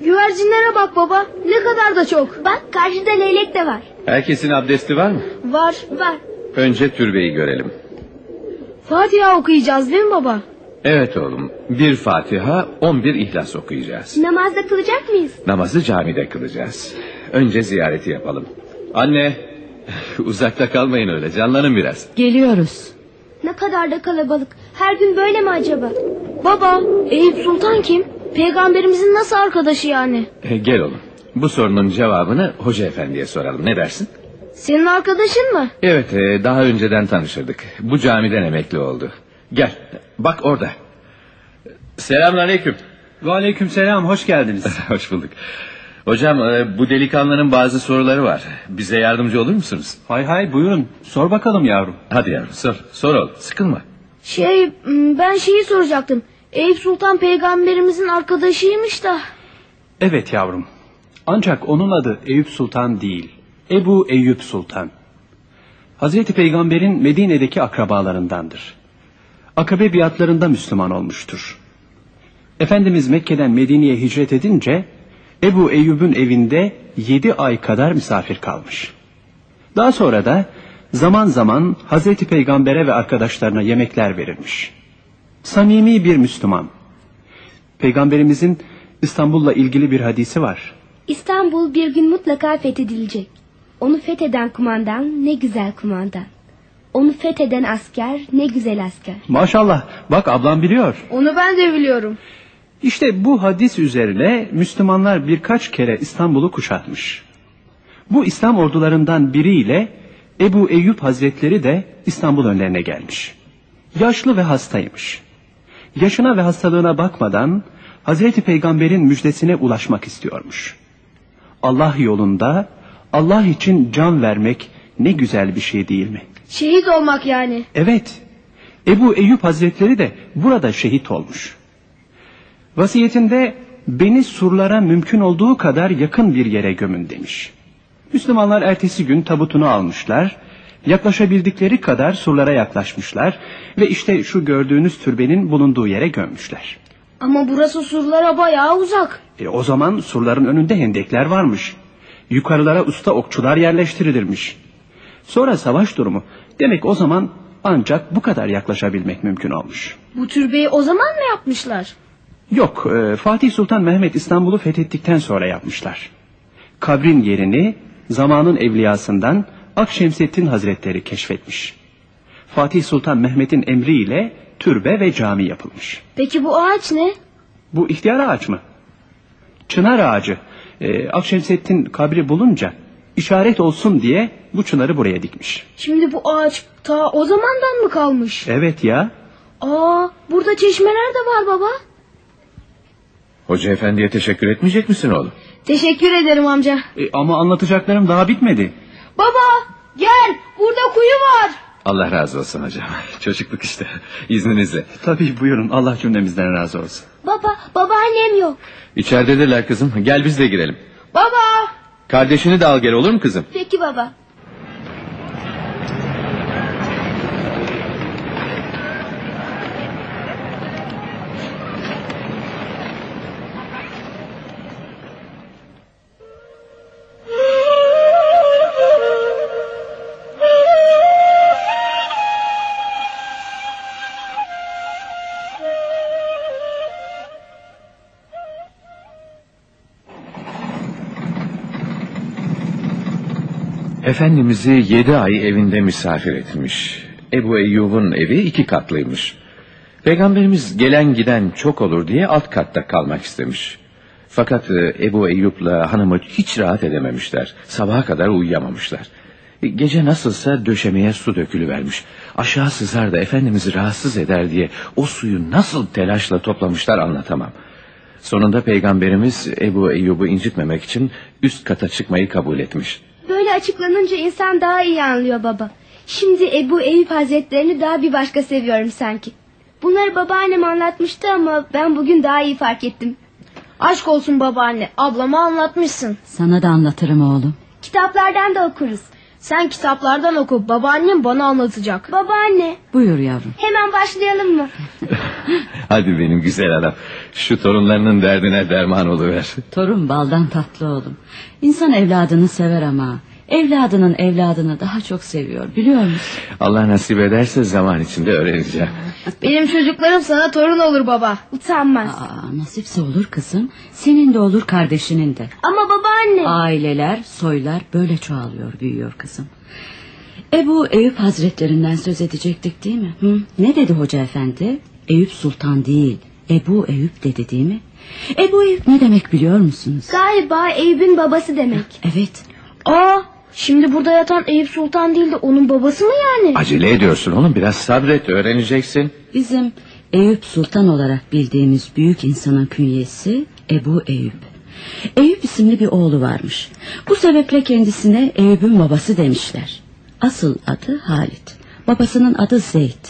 Speaker 3: Güvercinlere bak baba. Ne kadar da çok.
Speaker 1: Bak karşıda leylek de var.
Speaker 5: Herkesin abdesti var mı?
Speaker 3: Var.
Speaker 1: Var.
Speaker 5: Önce türbeyi görelim.
Speaker 3: Fatiha okuyacağız değil mi baba?
Speaker 5: Evet oğlum. Bir Fatiha, on bir İhlas okuyacağız.
Speaker 1: Namazda kılacak mıyız?
Speaker 5: Namazı camide kılacağız. Önce ziyareti yapalım. Anne, [LAUGHS] uzakta kalmayın öyle. Canlanın biraz.
Speaker 2: Geliyoruz.
Speaker 1: Ne kadar da kalabalık. Her gün böyle mi acaba?
Speaker 3: Baba, Eyüp Sultan kim? Peygamberimizin nasıl arkadaşı yani?
Speaker 5: E, gel oğlum. Bu sorunun cevabını hoca efendiye soralım. Ne dersin?
Speaker 3: Senin arkadaşın mı?
Speaker 5: Evet, e, daha önceden tanışırdık. Bu camiden emekli oldu. Gel, bak orada. Selamünaleyküm.
Speaker 9: Aleyküm selam hoş geldiniz. [LAUGHS]
Speaker 5: Hoş bulduk. Hocam, e, bu delikanlının bazı soruları var. Bize yardımcı olur musunuz?
Speaker 9: hay hay buyurun sor bakalım yavrum.
Speaker 5: Hadi yavrum, sor. Sor oğlum, sıkılma.
Speaker 3: Şey, ben şeyi soracaktım. Eyüp Sultan peygamberimizin arkadaşıymış da.
Speaker 9: Evet yavrum. Ancak onun adı Eyüp Sultan değil. Ebu Eyüp Sultan. Hazreti Peygamber'in Medine'deki akrabalarındandır. Akabe biatlarında Müslüman olmuştur. Efendimiz Mekke'den Medine'ye hicret edince Ebu Eyyub'un evinde yedi ay kadar misafir kalmış. Daha sonra da zaman zaman Hazreti Peygamber'e ve arkadaşlarına yemekler verilmiş. Samimi bir Müslüman. Peygamberimizin İstanbul'la ilgili bir hadisi var.
Speaker 1: İstanbul bir gün mutlaka fethedilecek. Onu fetheden kumandan ne güzel kumandan. Onu fetheden asker ne güzel asker.
Speaker 9: Maşallah bak ablam biliyor.
Speaker 3: Onu ben de biliyorum.
Speaker 9: İşte bu hadis üzerine Müslümanlar birkaç kere İstanbul'u kuşatmış. Bu İslam ordularından biriyle Ebu Eyyub Hazretleri de İstanbul önlerine gelmiş. Yaşlı ve hastaymış. Yaşına ve hastalığına bakmadan Hazreti Peygamber'in müjdesine ulaşmak istiyormuş. Allah yolunda Allah için can vermek ne güzel bir şey değil mi?
Speaker 3: Şehit olmak yani.
Speaker 9: Evet. Ebu Eyyub Hazretleri de burada şehit olmuş. Vasiyetinde beni surlara mümkün olduğu kadar yakın bir yere gömün demiş. Müslümanlar ertesi gün tabutunu almışlar. Yaklaşabildikleri kadar surlara yaklaşmışlar ve işte şu gördüğünüz türbenin bulunduğu yere gömmüşler.
Speaker 3: Ama burası surlara bayağı uzak.
Speaker 9: E, o zaman surların önünde hendekler varmış. Yukarılara usta okçular yerleştirilirmiş. Sonra savaş durumu. Demek o zaman ancak bu kadar yaklaşabilmek mümkün olmuş.
Speaker 3: Bu türbeyi o zaman mı yapmışlar?
Speaker 9: Yok, e, Fatih Sultan Mehmet İstanbul'u fethettikten sonra yapmışlar. Kabrin yerini zamanın evliyasından Akşemseddin Hazretleri keşfetmiş. Fatih Sultan Mehmet'in emriyle türbe ve cami yapılmış.
Speaker 3: Peki bu ağaç ne?
Speaker 9: Bu ihtiyar ağaç mı? Çınar ağacı. E, Akşemseddin kabri bulunca işaret olsun diye bu çınarı buraya dikmiş.
Speaker 3: Şimdi bu ağaç ta o zamandan mı kalmış?
Speaker 9: Evet ya.
Speaker 3: Aa, burada çeşmeler de var baba.
Speaker 5: Hoca efendiye teşekkür etmeyecek misin oğlum?
Speaker 3: Teşekkür ederim amca.
Speaker 9: E, ama anlatacaklarım daha bitmedi.
Speaker 3: Baba gel burada kuyu var.
Speaker 5: Allah razı olsun hocam. [LAUGHS] Çocukluk işte. İzninizle.
Speaker 9: Tabii buyurun Allah cümlemizden razı olsun.
Speaker 1: Baba, babaannem yok.
Speaker 5: İçeridedirler kızım. Gel biz de girelim.
Speaker 3: Baba.
Speaker 5: Kardeşini de al gel olur mu kızım?
Speaker 1: Peki baba.
Speaker 5: Efendimiz'i yedi ay evinde misafir etmiş. Ebu Eyyub'un evi iki katlıymış. Peygamberimiz gelen giden çok olur diye alt katta kalmak istemiş. Fakat e, Ebu Eyyub'la hanımı hiç rahat edememişler. Sabaha kadar uyuyamamışlar. E, Gece nasılsa döşemeye su dökülüvermiş. Aşağı sızar da Efendimiz'i rahatsız eder diye o suyu nasıl telaşla toplamışlar anlatamam. Sonunda Peygamberimiz Ebu Eyyub'u incitmemek için üst kata çıkmayı kabul etmiş.
Speaker 1: Böyle açıklanınca insan daha iyi anlıyor baba. Şimdi Ebu Eyüp Hazretlerini daha bir başka seviyorum sanki. Bunları babaannem anlatmıştı ama ben bugün daha iyi fark ettim.
Speaker 3: Aşk olsun babaanne. Ablama anlatmışsın.
Speaker 2: Sana da anlatırım oğlum.
Speaker 1: Kitaplardan da okuruz.
Speaker 3: Sen kitaplardan oku. Babaannem bana anlatacak.
Speaker 1: Babaanne
Speaker 2: Buyur yavrum.
Speaker 1: hemen başlayalım mı?
Speaker 5: Hadi benim güzel adam. Şu torunlarının derdine derman oluver.
Speaker 2: Torun baldan tatlı oğlum. İnsan evladını sever ama evladının evladını daha çok seviyor biliyor musun?
Speaker 5: Allah nasip ederse zaman içinde öğreneceğim.
Speaker 3: Benim çocuklarım sana torun olur baba.
Speaker 1: Utanmaz.
Speaker 2: Aa, nasipse olur kızım. Senin de olur kardeşinin de.
Speaker 1: Ama babaanne.
Speaker 2: Aileler, soylar böyle çoğalıyor, büyüyor kızım. Ebu Eyüp Hazretlerinden söz edecektik değil mi? Hı? Ne dedi hoca efendi? Eyüp Sultan değil, Ebu Eyüp dedi değil mi? Ebu Eyüp ne demek biliyor musunuz?
Speaker 1: Galiba Eyüp'ün babası demek.
Speaker 2: Evet,
Speaker 3: Aa, şimdi burada yatan Eyüp Sultan değil de onun babası mı yani?
Speaker 5: Acele ediyorsun oğlum biraz sabret öğreneceksin.
Speaker 2: bizim Eyüp Sultan olarak bildiğimiz büyük insanın künyesi Ebu Eyüp. Eyüp isimli bir oğlu varmış. Bu sebeple kendisine Eyüp'ün babası demişler. Asıl adı Halit. Babasının adı Zeyd.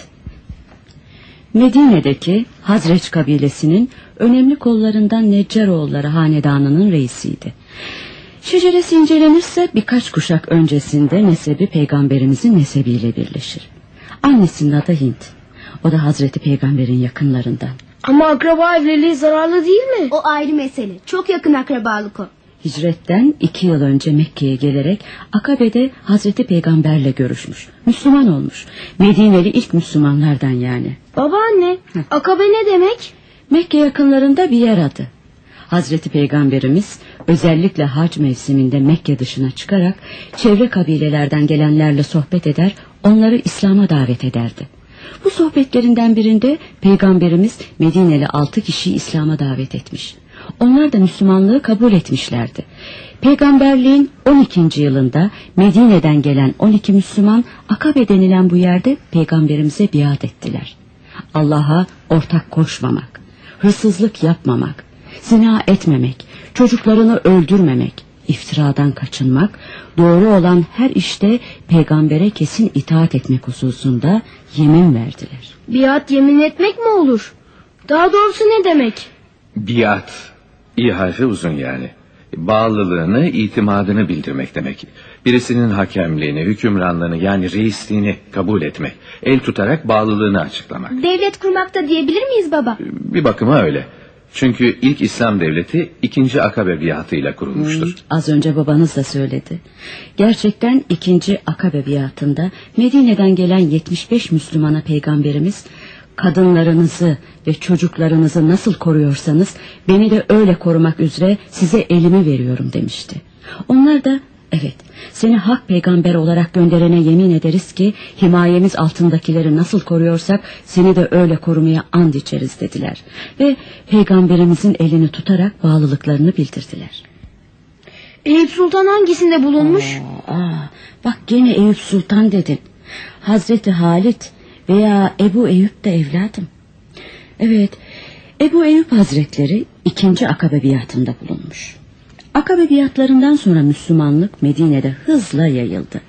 Speaker 2: Medine'deki Hazreç kabilesinin önemli kollarından Neccaroğulları hanedanının reisiydi. Şeceresi incelenirse birkaç kuşak öncesinde nesebi peygamberimizin nesebiyle birleşir. Annesinin adı Hint. O da Hazreti Peygamber'in yakınlarından.
Speaker 3: Ama akraba evliliği zararlı değil mi?
Speaker 1: O ayrı mesele. Çok yakın akrabalık o.
Speaker 2: Hicretten iki yıl önce Mekke'ye gelerek Akabe'de Hazreti Peygamber'le görüşmüş. Müslüman olmuş. Medineli ilk Müslümanlardan yani.
Speaker 3: Babaanne, akabe ne demek?
Speaker 2: Mekke yakınlarında bir yer adı. Hazreti Peygamberimiz özellikle hac mevsiminde Mekke dışına çıkarak çevre kabilelerden gelenlerle sohbet eder, onları İslam'a davet ederdi. Bu sohbetlerinden birinde Peygamberimiz Medineli altı kişiyi İslam'a davet etmiş. Onlar da Müslümanlığı kabul etmişlerdi. Peygamberliğin 12. yılında Medine'den gelen 12 Müslüman Akabe denilen bu yerde Peygamberimize biat ettiler. Allah'a ortak koşmamak, hırsızlık yapmamak, zina etmemek, çocuklarını öldürmemek, iftiradan kaçınmak, doğru olan her işte peygambere kesin itaat etmek hususunda yemin verdiler.
Speaker 3: Biat yemin etmek mi olur? Daha doğrusu ne demek?
Speaker 5: Biat. İyi harfi uzun yani. Bağlılığını, itimadını bildirmek demek. Birisinin hakemliğini, hükümranlığını yani reisliğini kabul etmek. El tutarak bağlılığını açıklamak.
Speaker 1: Devlet kurmakta diyebilir miyiz baba?
Speaker 5: Bir bakıma öyle. Çünkü ilk İslam devleti ikinci Akabe biatıyla kurulmuştur.
Speaker 2: Az önce babanız da söyledi. Gerçekten ikinci Akabe biatında Medine'den gelen 75 Müslümana peygamberimiz kadınlarınızı ve çocuklarınızı nasıl koruyorsanız beni de öyle korumak üzere size elimi veriyorum demişti. Onlar da evet seni hak peygamber olarak gönderene yemin ederiz ki himayemiz altındakileri nasıl koruyorsak seni de öyle korumaya and içeriz dediler. Ve peygamberimizin elini tutarak bağlılıklarını bildirdiler.
Speaker 3: Eyüp Sultan hangisinde bulunmuş?
Speaker 2: Aa, bak gene Eyüp Sultan dedin. Hazreti Halit veya Ebu Eyüp de evladım. Evet, Ebu Eyüp Hazretleri ikinci Akabe biatında bulunmuş. Akabe biatlarından sonra Müslümanlık Medine'de hızla yayıldı.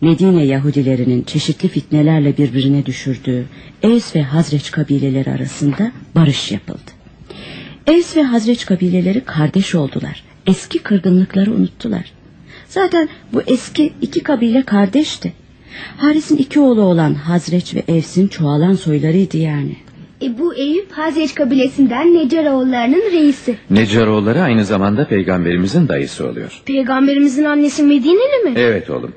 Speaker 2: Medine Yahudilerinin çeşitli fitnelerle birbirine düşürdüğü Eys ve Hazreç kabileleri arasında barış yapıldı. Eys ve Hazreç kabileleri kardeş oldular. Eski kırgınlıkları unuttular. Zaten bu eski iki kabile kardeşti. Haris'in iki oğlu olan Hazreç ve Evs'in çoğalan soylarıydı yani.
Speaker 1: Ebu Eyüp Hazreç kabilesinden Necaroğullarının reisi.
Speaker 5: Neccaroğulları aynı zamanda peygamberimizin dayısı oluyor.
Speaker 3: Peygamberimizin annesi Medineli mi?
Speaker 5: Evet oğlum.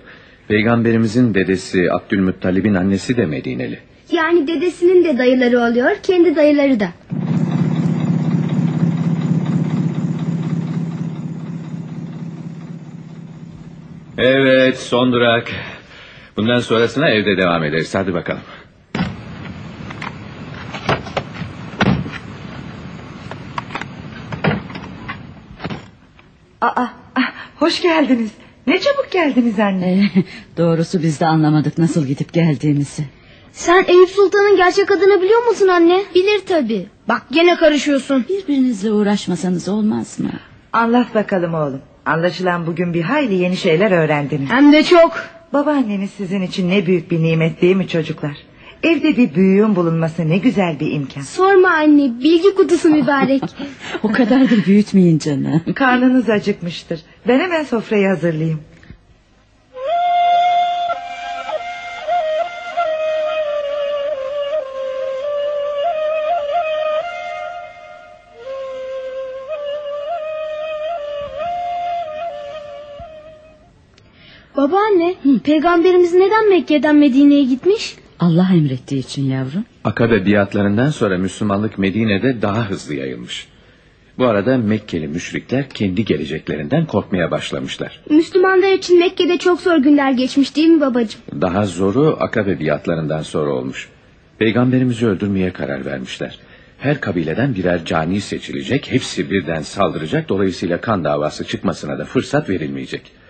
Speaker 5: Peygamberimizin dedesi Abdülmuttalib'in annesi de Medineli.
Speaker 1: Yani dedesinin de dayıları oluyor, kendi dayıları da.
Speaker 5: Evet son durak. Bundan sonrasına evde devam ederiz. Hadi bakalım.
Speaker 4: Aa, ah, hoş geldiniz. Ne çabuk geldiniz anne.
Speaker 2: Ee, doğrusu biz de anlamadık nasıl gidip geldiğimizi.
Speaker 3: Sen Eyüp Sultan'ın gerçek adını biliyor musun anne?
Speaker 1: Bilir tabii.
Speaker 3: Bak gene karışıyorsun.
Speaker 2: Birbirinizle uğraşmasanız olmaz mı?
Speaker 4: Anlat bakalım oğlum. Anlaşılan bugün bir hayli yeni şeyler öğrendiniz.
Speaker 3: Hem de çok.
Speaker 4: Babaanneniz sizin için ne büyük bir nimet değil mi çocuklar? Evde bir büyüğün bulunması ne güzel bir imkan.
Speaker 1: Sorma anne bilgi kutusu mübarek. [LAUGHS]
Speaker 2: O kadar da büyütmeyin canım.
Speaker 4: Karnınız acıkmıştır. Ben hemen sofrayı hazırlayayım.
Speaker 3: Babaanne peygamberimiz neden Mekke'den Medine'ye gitmiş?
Speaker 2: Allah emrettiği için yavrum.
Speaker 5: Akabe biatlarından sonra Müslümanlık Medine'de daha hızlı yayılmış. Bu arada Mekkeli müşrikler kendi geleceklerinden korkmaya başlamışlar.
Speaker 1: Müslümanlar için Mekke'de çok zor günler geçmiş değil mi babacığım?
Speaker 5: Daha zoru Akabe biatlarından sonra olmuş. Peygamberimizi öldürmeye karar vermişler. Her kabileden birer cani seçilecek, hepsi birden saldıracak, dolayısıyla kan davası çıkmasına da fırsat verilmeyecek.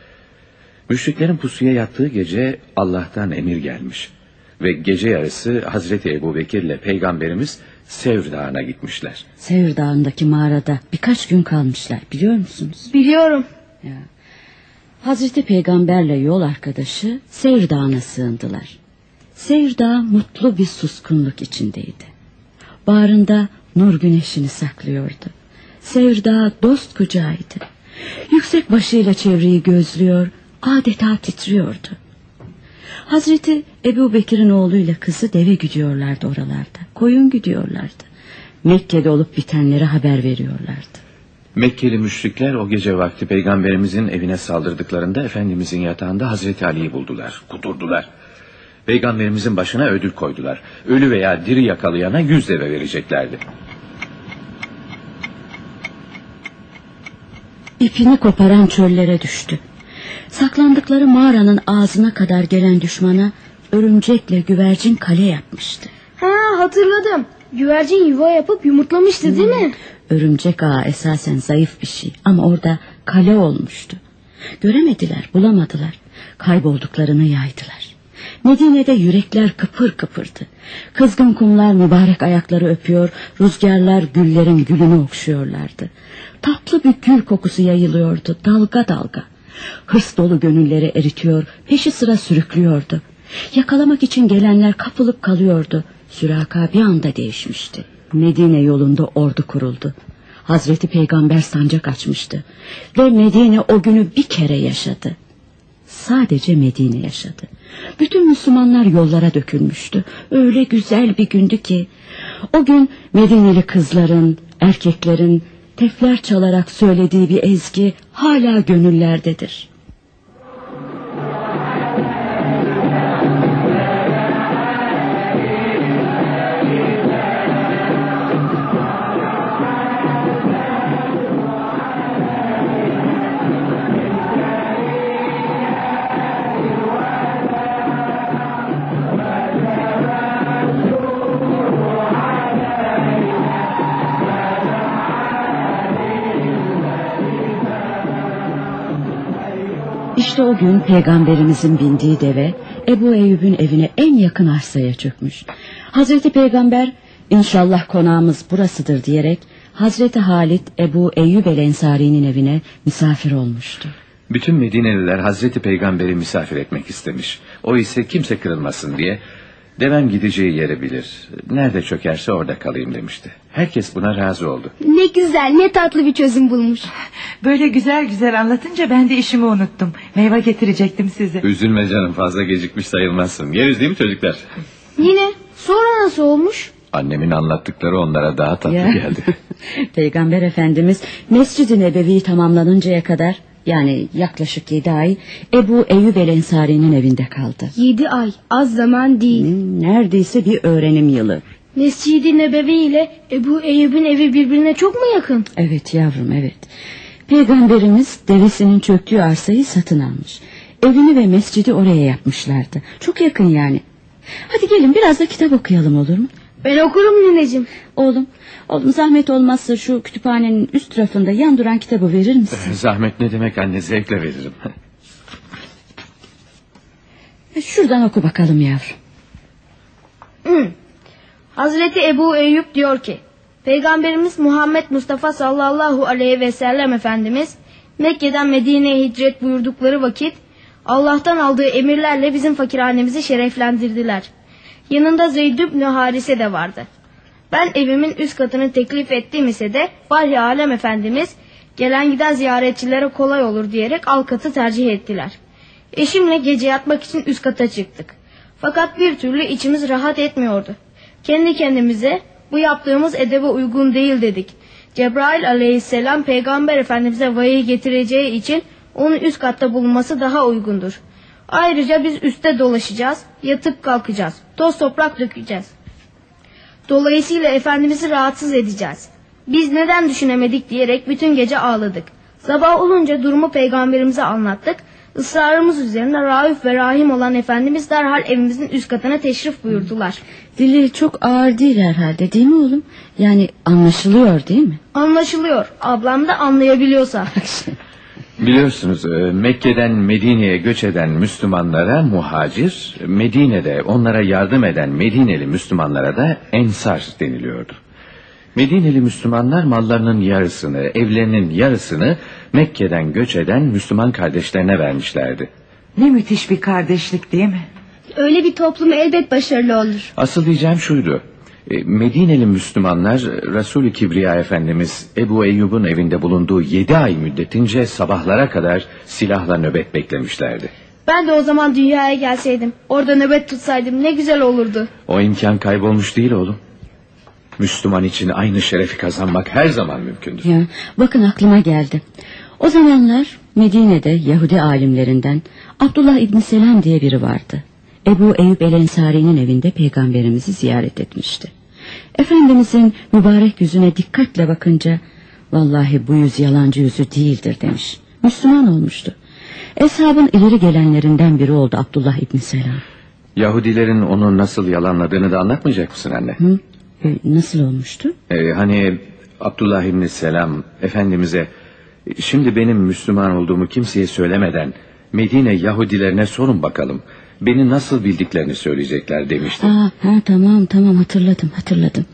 Speaker 5: Müşriklerin pusuya yattığı gece Allah'tan emir gelmiş. Ve gece yarısı Hazreti Ebu Bekir ile Peygamberimiz Sevr Dağı'na gitmişler.
Speaker 2: Sevr Dağı'ndaki mağarada birkaç gün kalmışlar biliyor musunuz?
Speaker 3: Biliyorum.
Speaker 2: Ya. Hazreti Peygamberle yol arkadaşı Sevr Dağı'na sığındılar. Sevr Dağı mutlu bir suskunluk içindeydi. Bağrında nur güneşini saklıyordu. Sevr Dağı dost kucağıydı. Yüksek başıyla çevreyi gözlüyor, adeta titriyordu. Hazreti Ebu Bekir'in oğluyla kızı deve gidiyorlardı oralarda. Koyun gidiyorlardı. Mekke'de olup bitenlere haber veriyorlardı.
Speaker 5: Mekkeli müşrikler o gece vakti peygamberimizin evine saldırdıklarında Efendimizin yatağında Hazreti Ali'yi buldular, kudurdular. Peygamberimizin başına ödül koydular. Ölü veya diri yakalayana yüz deve vereceklerdi.
Speaker 2: İpini koparan çöllere düştü. Saklandıkları mağaranın ağzına kadar gelen düşmana örümcekle güvercin kale yapmıştı.
Speaker 3: Ha hatırladım. Güvercin yuva yapıp yumurtlamıştı değil mi?
Speaker 2: Örümcek ağı esasen zayıf bir şey ama orada kale olmuştu. Göremediler, bulamadılar. Kaybolduklarını yaydılar. Medine'de yürekler kıpır kıpırdı. Kızgın kumlar mübarek ayakları öpüyor, rüzgarlar güllerin gülünü okşuyorlardı. Tatlı bir gül kokusu yayılıyordu dalga dalga. Hırs dolu gönülleri eritiyor, peşi sıra sürüklüyordu. Yakalamak için gelenler kapılıp kalıyordu. Süraka bir anda değişmişti. Medine yolunda ordu kuruldu. Hazreti Peygamber sancak açmıştı. Ve Medine o günü bir kere yaşadı. Sadece Medine yaşadı. Bütün Müslümanlar yollara dökülmüştü. Öyle güzel bir gündü ki. O gün Medineli kızların, erkeklerin tefler çalarak söylediği bir ezgi hala gönüllerdedir. O gün peygamberimizin bindiği deve Ebu Eyyub'un evine en yakın arsaya çökmüş. Hazreti Peygamber inşallah konağımız burasıdır diyerek Hazreti Halit Ebu Eyyub el Ensari'nin evine misafir olmuştu.
Speaker 5: Bütün Medineliler Hazreti Peygamber'i misafir etmek istemiş. O ise kimse kırılmasın diye devem gideceği yeri bilir. Nerede çökerse orada kalayım demişti. Herkes buna razı oldu.
Speaker 1: Ne güzel ne tatlı bir çözüm bulmuş.
Speaker 4: Böyle güzel güzel anlatınca ben de işimi unuttum. Meyve getirecektim size.
Speaker 5: Üzülme canım fazla gecikmiş sayılmazsın. Yeriz değil mi çocuklar?
Speaker 3: Yine sonra nasıl olmuş?
Speaker 5: Annemin anlattıkları onlara daha tatlı
Speaker 2: Ya.
Speaker 5: geldi. [LAUGHS]
Speaker 2: Peygamber Efendimiz Mescid-i Nebevi tamamlanıncaya kadar yani yaklaşık yedi ay Ebu Eyyub el Ensari'nin evinde kaldı.
Speaker 1: Yedi ay az zaman değil.
Speaker 2: Hmm, Neredeyse bir öğrenim yılı.
Speaker 3: Mescid-i Nebevi ile Ebu Eyyub'un evi birbirine çok mu yakın?
Speaker 2: Evet yavrum evet. Peygamberimiz devesinin çöktüğü arsayı satın almış. evini ve mescidi oraya yapmışlardı. Çok yakın yani. Hadi gelin biraz da kitap okuyalım olur mu?
Speaker 3: Ben okurum nineciğim.
Speaker 2: Oğlum, oğlum zahmet olmazsa şu kütüphanenin üst tarafında yan duran kitabı verir misin?
Speaker 5: Zahmet ne demek anne zevkle veririm. [LAUGHS]
Speaker 2: Şuradan oku bakalım yavrum.
Speaker 3: Hazreti Ebu Eyyub diyor ki Peygamberimiz Muhammed Mustafa sallallahu aleyhi ve sellem Efendimiz Mekke'den Medine'ye hicret buyurdukları vakit Allah'tan aldığı emirlerle bizim fakirhanemizi şereflendirdiler. Yanında Zeyd ibn Harise de vardı. Ben evimin üst katını teklif ettiğim ise de Fahri Alem Efendimiz gelen giden ziyaretçilere kolay olur diyerek alt katı tercih ettiler. Eşimle gece yatmak için üst kata çıktık. Fakat bir türlü içimiz rahat etmiyordu. Kendi kendimize bu yaptığımız edebe uygun değil dedik. Cebrail aleyhisselam peygamber efendimize vahiy getireceği için onun üst katta bulunması daha uygundur. Ayrıca biz üstte dolaşacağız, yatıp kalkacağız, toz toprak dökeceğiz. Dolayısıyla Efendimiz'i rahatsız edeceğiz. Biz neden düşünemedik diyerek bütün gece ağladık. Sabah olunca durumu peygamberimize anlattık. Israrımız üzerine Rauf ve Rahim olan Efendimiz derhal evimizin üst katına teşrif buyurdular.
Speaker 2: Dili çok ağır değil herhalde değil mi oğlum? Yani anlaşılıyor değil mi?
Speaker 3: Anlaşılıyor. Ablam da anlayabiliyorsa.
Speaker 5: Biliyorsunuz e, Mekke'den Medine'ye göç eden Müslümanlara muhacir, Medine'de onlara yardım eden Medineli Müslümanlara da ensar deniliyordu. Medineli Müslümanlar mallarının yarısını, evlerinin yarısını Mekke'den göç eden Müslüman kardeşlerine vermişlerdi.
Speaker 4: Ne müthiş bir kardeşlik değil mi?
Speaker 1: Öyle bir toplum elbet başarılı olur.
Speaker 5: Asıl diyeceğim şuydu. E, Medineli Müslümanlar Resul-i Kibriya Efendimiz Ebu Eyyub'un evinde bulunduğu yedi ay müddetince sabahlara kadar silahla nöbet beklemişlerdi.
Speaker 3: Ben de o zaman dünyaya gelseydim. Orada nöbet tutsaydım ne güzel olurdu.
Speaker 5: O imkan kaybolmuş değil oğlum. Müslüman için aynı şerefi kazanmak her zaman mümkündür.
Speaker 2: Ya, bakın aklıma geldi. O zamanlar Medine'de Yahudi alimlerinden Abdullah İbni Selam diye biri vardı. Ebu Eyyub el Ensari'nin evinde peygamberimizi ziyaret etmişti. Efendimizin mübarek yüzüne dikkatle bakınca vallahi bu yüz yalancı yüzü değildir demiş. Müslüman olmuştu. Eshabın ileri gelenlerinden biri oldu Abdullah İbni Selam.
Speaker 5: Yahudilerin onu nasıl yalanladığını da anlatmayacak mısın anne?
Speaker 2: Hı? E, nasıl olmuştu?
Speaker 5: Ee, hani Abdullah İbni Selam Efendimiz'e şimdi benim Müslüman olduğumu kimseye söylemeden Medine Yahudilerine sorun bakalım. Beni nasıl bildiklerini söyleyecekler demişti.
Speaker 2: Aa, ha, tamam tamam hatırladım hatırladım.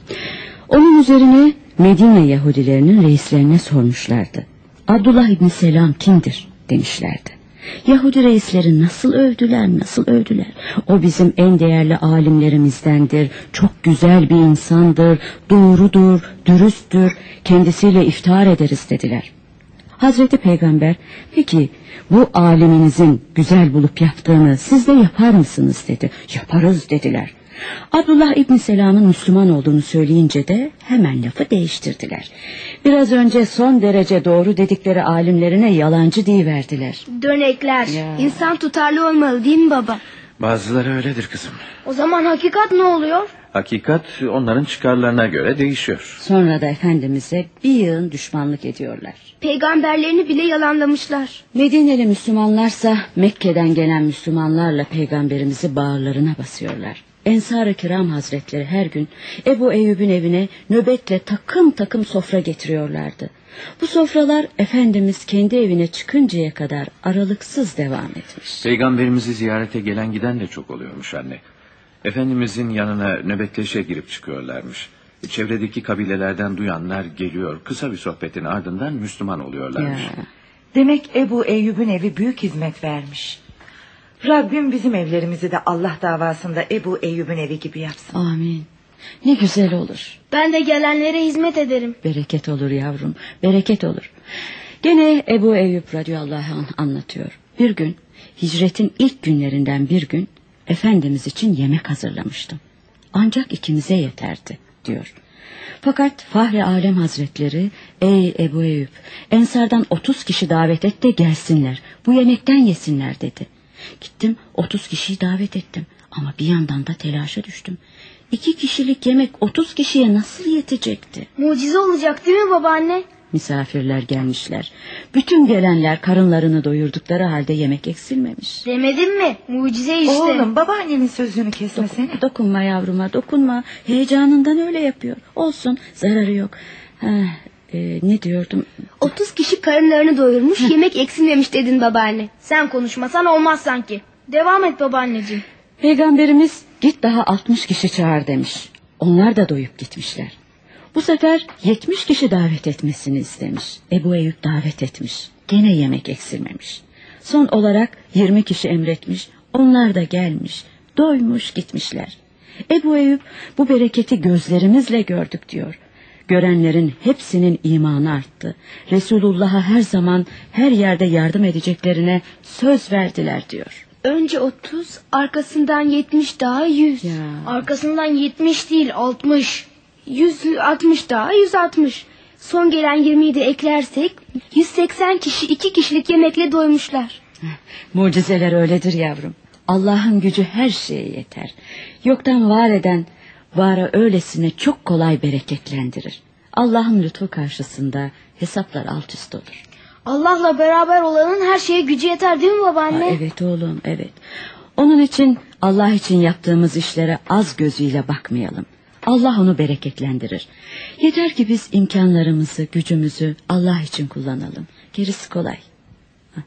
Speaker 2: Onun üzerine Medine Yahudilerinin reislerine sormuşlardı. Abdullah İbni Selam kimdir demişlerdi. Yahudi reisleri nasıl övdüler nasıl övdüler. O bizim en değerli alimlerimizdendir. Çok güzel bir insandır. Doğrudur, dürüsttür. Kendisiyle iftihar ederiz dediler. Hazreti Peygamber peki bu aliminizin güzel bulup yaptığını siz de yapar mısınız dedi. Yaparız dediler. Abdullah İbni Selam'ın Müslüman olduğunu söyleyince de hemen lafı değiştirdiler. Biraz önce son derece doğru dedikleri alimlerine yalancı verdiler.
Speaker 3: Dönekler.
Speaker 2: Ya.
Speaker 1: İnsan tutarlı olmalı değil mi baba?
Speaker 5: Bazıları öyledir kızım.
Speaker 3: O zaman hakikat ne oluyor?
Speaker 5: Hakikat onların çıkarlarına göre değişiyor.
Speaker 2: Sonra da Efendimiz'e bir yığın düşmanlık ediyorlar.
Speaker 1: Peygamberlerini bile yalanlamışlar.
Speaker 2: Medineli Müslümanlarsa Mekke'den gelen Müslümanlarla peygamberimizi bağırlarına basıyorlar. Ensar-ı Kiram Hazretleri her gün Ebu Eyyub'un evine nöbetle takım takım sofra getiriyorlardı. Bu sofralar Efendimiz kendi evine çıkıncaya kadar aralıksız devam etmiş.
Speaker 5: Peygamberimizi ziyarete gelen giden de çok oluyormuş anne. Efendimizin yanına nöbetleşe girip çıkıyorlarmış. Çevredeki kabilelerden duyanlar geliyor. Kısa bir sohbetin ardından Müslüman oluyorlarmış.
Speaker 2: Ya.
Speaker 4: Demek Ebu Eyyub'un evi büyük hizmet vermiş. Rabbim bizim evlerimizi de Allah davasında Ebu Eyyub'un evi gibi yapsın.
Speaker 2: Amin. Ne güzel olur.
Speaker 3: Ben de gelenlere hizmet ederim.
Speaker 2: Bereket olur yavrum, bereket olur. Gene Ebu Eyyub radıyallahu anh anlatıyor. Bir gün hicretin ilk günlerinden bir gün Efendimiz için yemek hazırlamıştım. Ancak ikimize yeterdi diyor. Fakat Fahri Alem Hazretleri ey Ebu Eyyub Ensardan 30 kişi davet et de gelsinler. Bu yemekten yesinler dedi. Gittim 30 kişiyi davet ettim. Ama bir yandan da telaşa düştüm. İki kişilik yemek 30 kişiye nasıl yetecekti?
Speaker 3: Mucize olacak değil mi babaanne?
Speaker 2: Misafirler gelmişler. Bütün gelenler karınlarını doyurdukları halde yemek eksilmemiş.
Speaker 3: Demedim mi? Mucize işte.
Speaker 4: Oğlum babaannenin sözünü kesmesene.
Speaker 2: Dokunma yavruma dokunma. Heyecanından öyle yapıyor. Olsun zararı yok. Ha, e, ne diyordum?
Speaker 1: 30 kişi karınlarını doyurmuş yemek eksilmemiş dedin babaanne.
Speaker 3: Sen konuşmasan olmaz sanki. Devam et babaanneciğim.
Speaker 2: Peygamberimiz git daha 60 kişi çağır demiş. Onlar da doyup gitmişler. Bu sefer 70 kişi davet etmesini istemiş. Ebu Eyyub davet etmiş. Gene yemek eksilmemiş. Son olarak 20 kişi emretmiş. Onlar da gelmiş. Doymuş gitmişler. Ebu Eyyub bu bereketi gözlerimizle gördük diyor. Görenlerin hepsinin imanı arttı. Resulullah'a her zaman her yerde yardım edeceklerine söz verdiler diyor.
Speaker 1: Önce 30 arkasından 70 daha 100.
Speaker 2: Ya.
Speaker 3: Arkasından 70 değil 60.
Speaker 1: 160 daha 160. Son gelen 20'yi de eklersek 180 kişi iki kişilik yemekle doymuşlar.
Speaker 2: Mucizeler öyledir yavrum. Allah'ın gücü her şeye yeter. Yoktan var eden vara öylesine çok kolay bereketlendirir. Allah'ın lütfu karşısında hesaplar alt üst olur.
Speaker 3: Allah'la beraber olanın her şeye gücü yeter değil mi babaanne?
Speaker 2: Ha, evet oğlum evet. Onun için Allah için yaptığımız işlere az gözüyle bakmayalım. Allah onu bereketlendirir. Yeter ki biz imkanlarımızı, gücümüzü Allah için kullanalım. Gerisi kolay. Ha.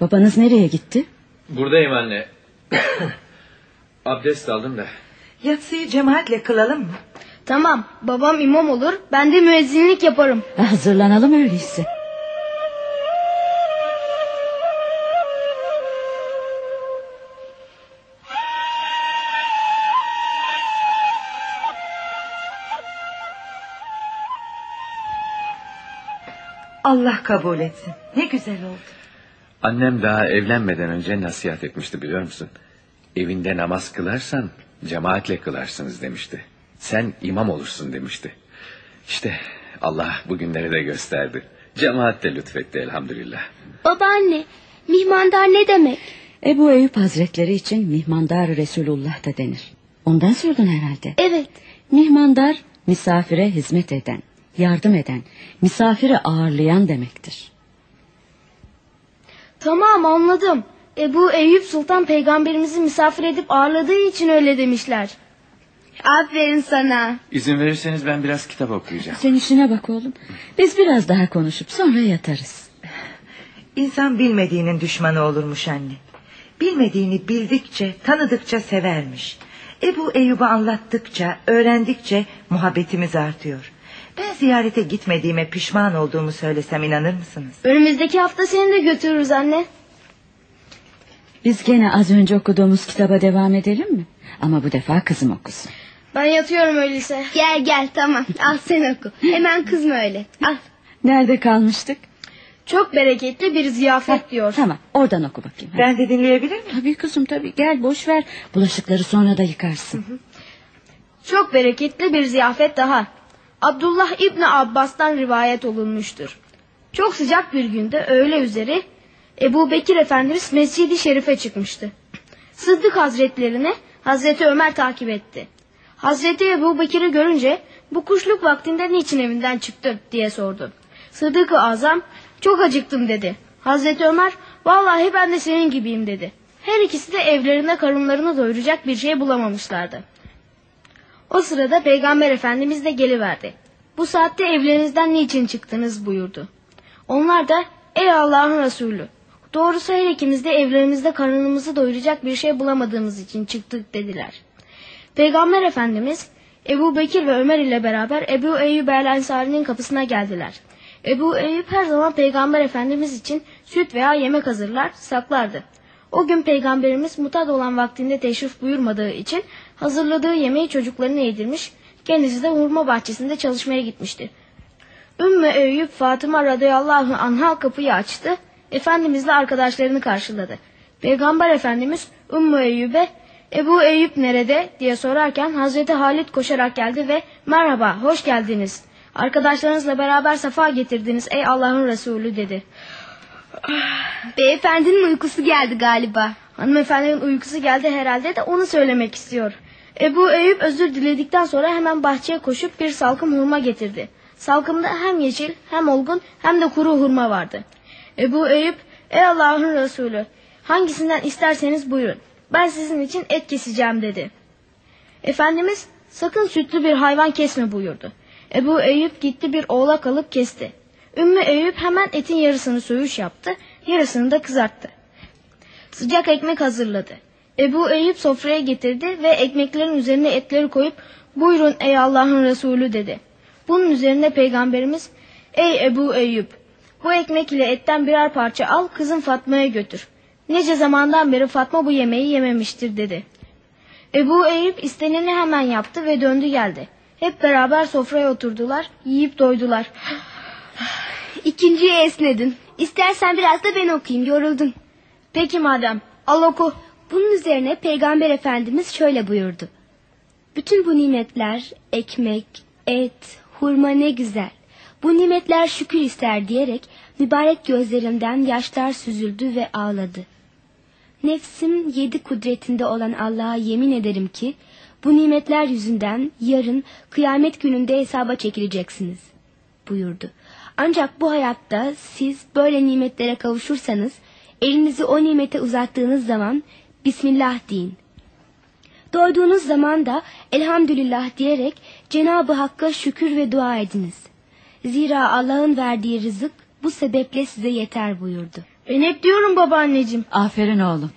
Speaker 2: Babanız nereye gitti?
Speaker 5: Buradayım anne. [COUGHS] Abdest aldım da.
Speaker 4: Yatsıyı cemaatle kılalım mı?
Speaker 3: Tamam babam imam olur ben de müezzinlik yaparım.
Speaker 2: Ha, Hazırlanalım öyleyse.
Speaker 4: Allah kabul etsin. Ne güzel oldu.
Speaker 5: Annem daha evlenmeden önce nasihat etmişti biliyor musun? Evinde namaz kılarsan cemaatle kılarsınız demişti. Sen imam olursun demişti. İşte Allah bugünleri de gösterdi. Cemaat de lütfetti elhamdülillah.
Speaker 1: Babaanne mihmandar ne demek?
Speaker 2: Ebu Eyüp Hazretleri için mihmandar Resulullah da denir. Ondan sordun herhalde.
Speaker 1: Evet.
Speaker 2: Mihmandar misafire hizmet eden, yardım eden, misafiri ağırlayan demektir.
Speaker 3: Tamam anladım. Ebu Eyüp Sultan peygamberimizi misafir edip ağırladığı için öyle demişler.
Speaker 1: Aferin sana.
Speaker 5: İzin verirseniz ben biraz kitap okuyacağım.
Speaker 2: Sen işine bak oğlum. Biz biraz daha konuşup sonra yatarız.
Speaker 4: İnsan bilmediğinin düşmanı olurmuş anne. Bilmediğini bildikçe, tanıdıkça severmiş. Ebu Eyyub'u anlattıkça, öğrendikçe muhabbetimiz artıyor. Ben ziyarete gitmediğime pişman olduğumu söylesem inanır mısınız?
Speaker 3: Önümüzdeki hafta seni de götürürüz anne.
Speaker 2: Biz gene az önce okuduğumuz kitaba devam edelim mi? Ama bu defa kızım okusun.
Speaker 3: Ben yatıyorum öyleyse.
Speaker 1: Gel gel tamam al sen oku. Hemen kızma öyle. Al.
Speaker 2: Nerede kalmıştık?
Speaker 3: Çok bereketli bir ziyafet diyor.
Speaker 2: Tamam oradan oku bakayım. hadi.
Speaker 4: Ben de dinleyebilir miyim?
Speaker 2: Tabii kızım tabii gel boş ver. Bulaşıkları sonra da yıkarsın.
Speaker 3: Çok bereketli bir ziyafet daha. Abdullah İbni Abbas'tan rivayet olunmuştur. Çok sıcak bir günde öğle üzeri Ebu Bekir Efendimiz Mescid-i Şerif'e çıkmıştı. Sıddık Hazretlerini Hazreti Ömer takip etti. Hazreti Ebu Bekir'i görünce bu kuşluk vaktinde niçin evinden çıktın diye sordu. Sıddık-ı Azam çok acıktım dedi. Hazreti Ömer vallahi ben de senin gibiyim dedi. Her ikisi de evlerinde karınlarını doyuracak bir şey bulamamışlardı. O sırada Peygamber Efendimiz de geliverdi. Bu saatte evlerinizden niçin çıktınız buyurdu. Onlar da ey Allah'ın Resulü doğrusu her ikimiz de evlerimizde karnımızı doyuracak bir şey bulamadığımız için çıktık dediler. Peygamber Efendimiz Ebu Bekir ve Ömer ile beraber Ebu Eyyub el Ensari'nin kapısına geldiler. Ebu Eyyub her zaman Peygamber Efendimiz için süt veya yemek hazırlar, saklardı. O gün Peygamberimiz mutad olan vaktinde teşrif buyurmadığı için hazırladığı yemeği çocuklarına yedirmiş, kendisi de hurma bahçesinde çalışmaya gitmişti. Ümmü Eyyub Fatıma radıyallahu anha kapıyı açtı, Efendimizle arkadaşlarını karşıladı. Peygamber Efendimiz Ümmü Eyyub'e Ebu Eyyub nerede diye sorarken Hazreti Halit koşarak geldi ve merhaba hoş geldiniz. Arkadaşlarınızla beraber safa getirdiniz ey Allah'ın Resulü dedi.
Speaker 1: Beyefendinin uykusu geldi galiba.
Speaker 3: Hanımefendinin uykusu geldi herhalde de onu söylemek istiyor. Ebu Eyüp özür diledikten sonra hemen bahçeye koşup bir salkım hurma getirdi. Salkımda hem yeşil hem olgun hem de kuru hurma vardı. Ebu Eyüp ey Allah'ın Resulü hangisinden isterseniz buyurun. Ben sizin için et keseceğim dedi. Efendimiz sakın sütlü bir hayvan kesme buyurdu. Ebu Eyüp gitti bir oğlak alıp kesti. Ümmü Eyüp hemen etin yarısını söğüş yaptı, yarısını da kızarttı. Sıcak ekmek hazırladı. Ebu Eyüp sofraya getirdi ve ekmeklerin üzerine etleri koyup buyurun ey Allah'ın Resulü dedi. Bunun üzerine peygamberimiz ey Ebu Eyüp bu ekmek ile etten birer parça al kızım Fatma'ya götür. Nice zamandan beri Fatma bu yemeği yememiştir dedi. Ebu Eyüp isteneni hemen yaptı ve döndü geldi. Hep beraber sofraya oturdular, yiyip doydular. [SIGHS]
Speaker 1: İkinciye esnedin. İstersen biraz da ben okuyayım yoruldun.
Speaker 3: Peki madem, al oku.
Speaker 1: Bunun üzerine Peygamber Efendimiz şöyle buyurdu. Bütün bu nimetler, ekmek, et, hurma ne güzel. Bu nimetler şükür ister diyerek mübarek gözlerimden yaşlar süzüldü ve ağladı. Nefsim yedi kudretinde olan Allah'a yemin ederim ki bu nimetler yüzünden yarın kıyamet gününde hesaba çekileceksiniz buyurdu. Ancak bu hayatta siz böyle nimetlere kavuşursanız elinizi o nimete uzattığınız zaman Bismillah deyin. Doyduğunuz zaman da elhamdülillah diyerek Cenab-ı Hakk'a şükür ve dua ediniz. Zira Allah'ın verdiği rızık bu sebeple size yeter buyurdu.
Speaker 3: Ben hep diyorum babaanneciğim.
Speaker 2: Aferin oğlum.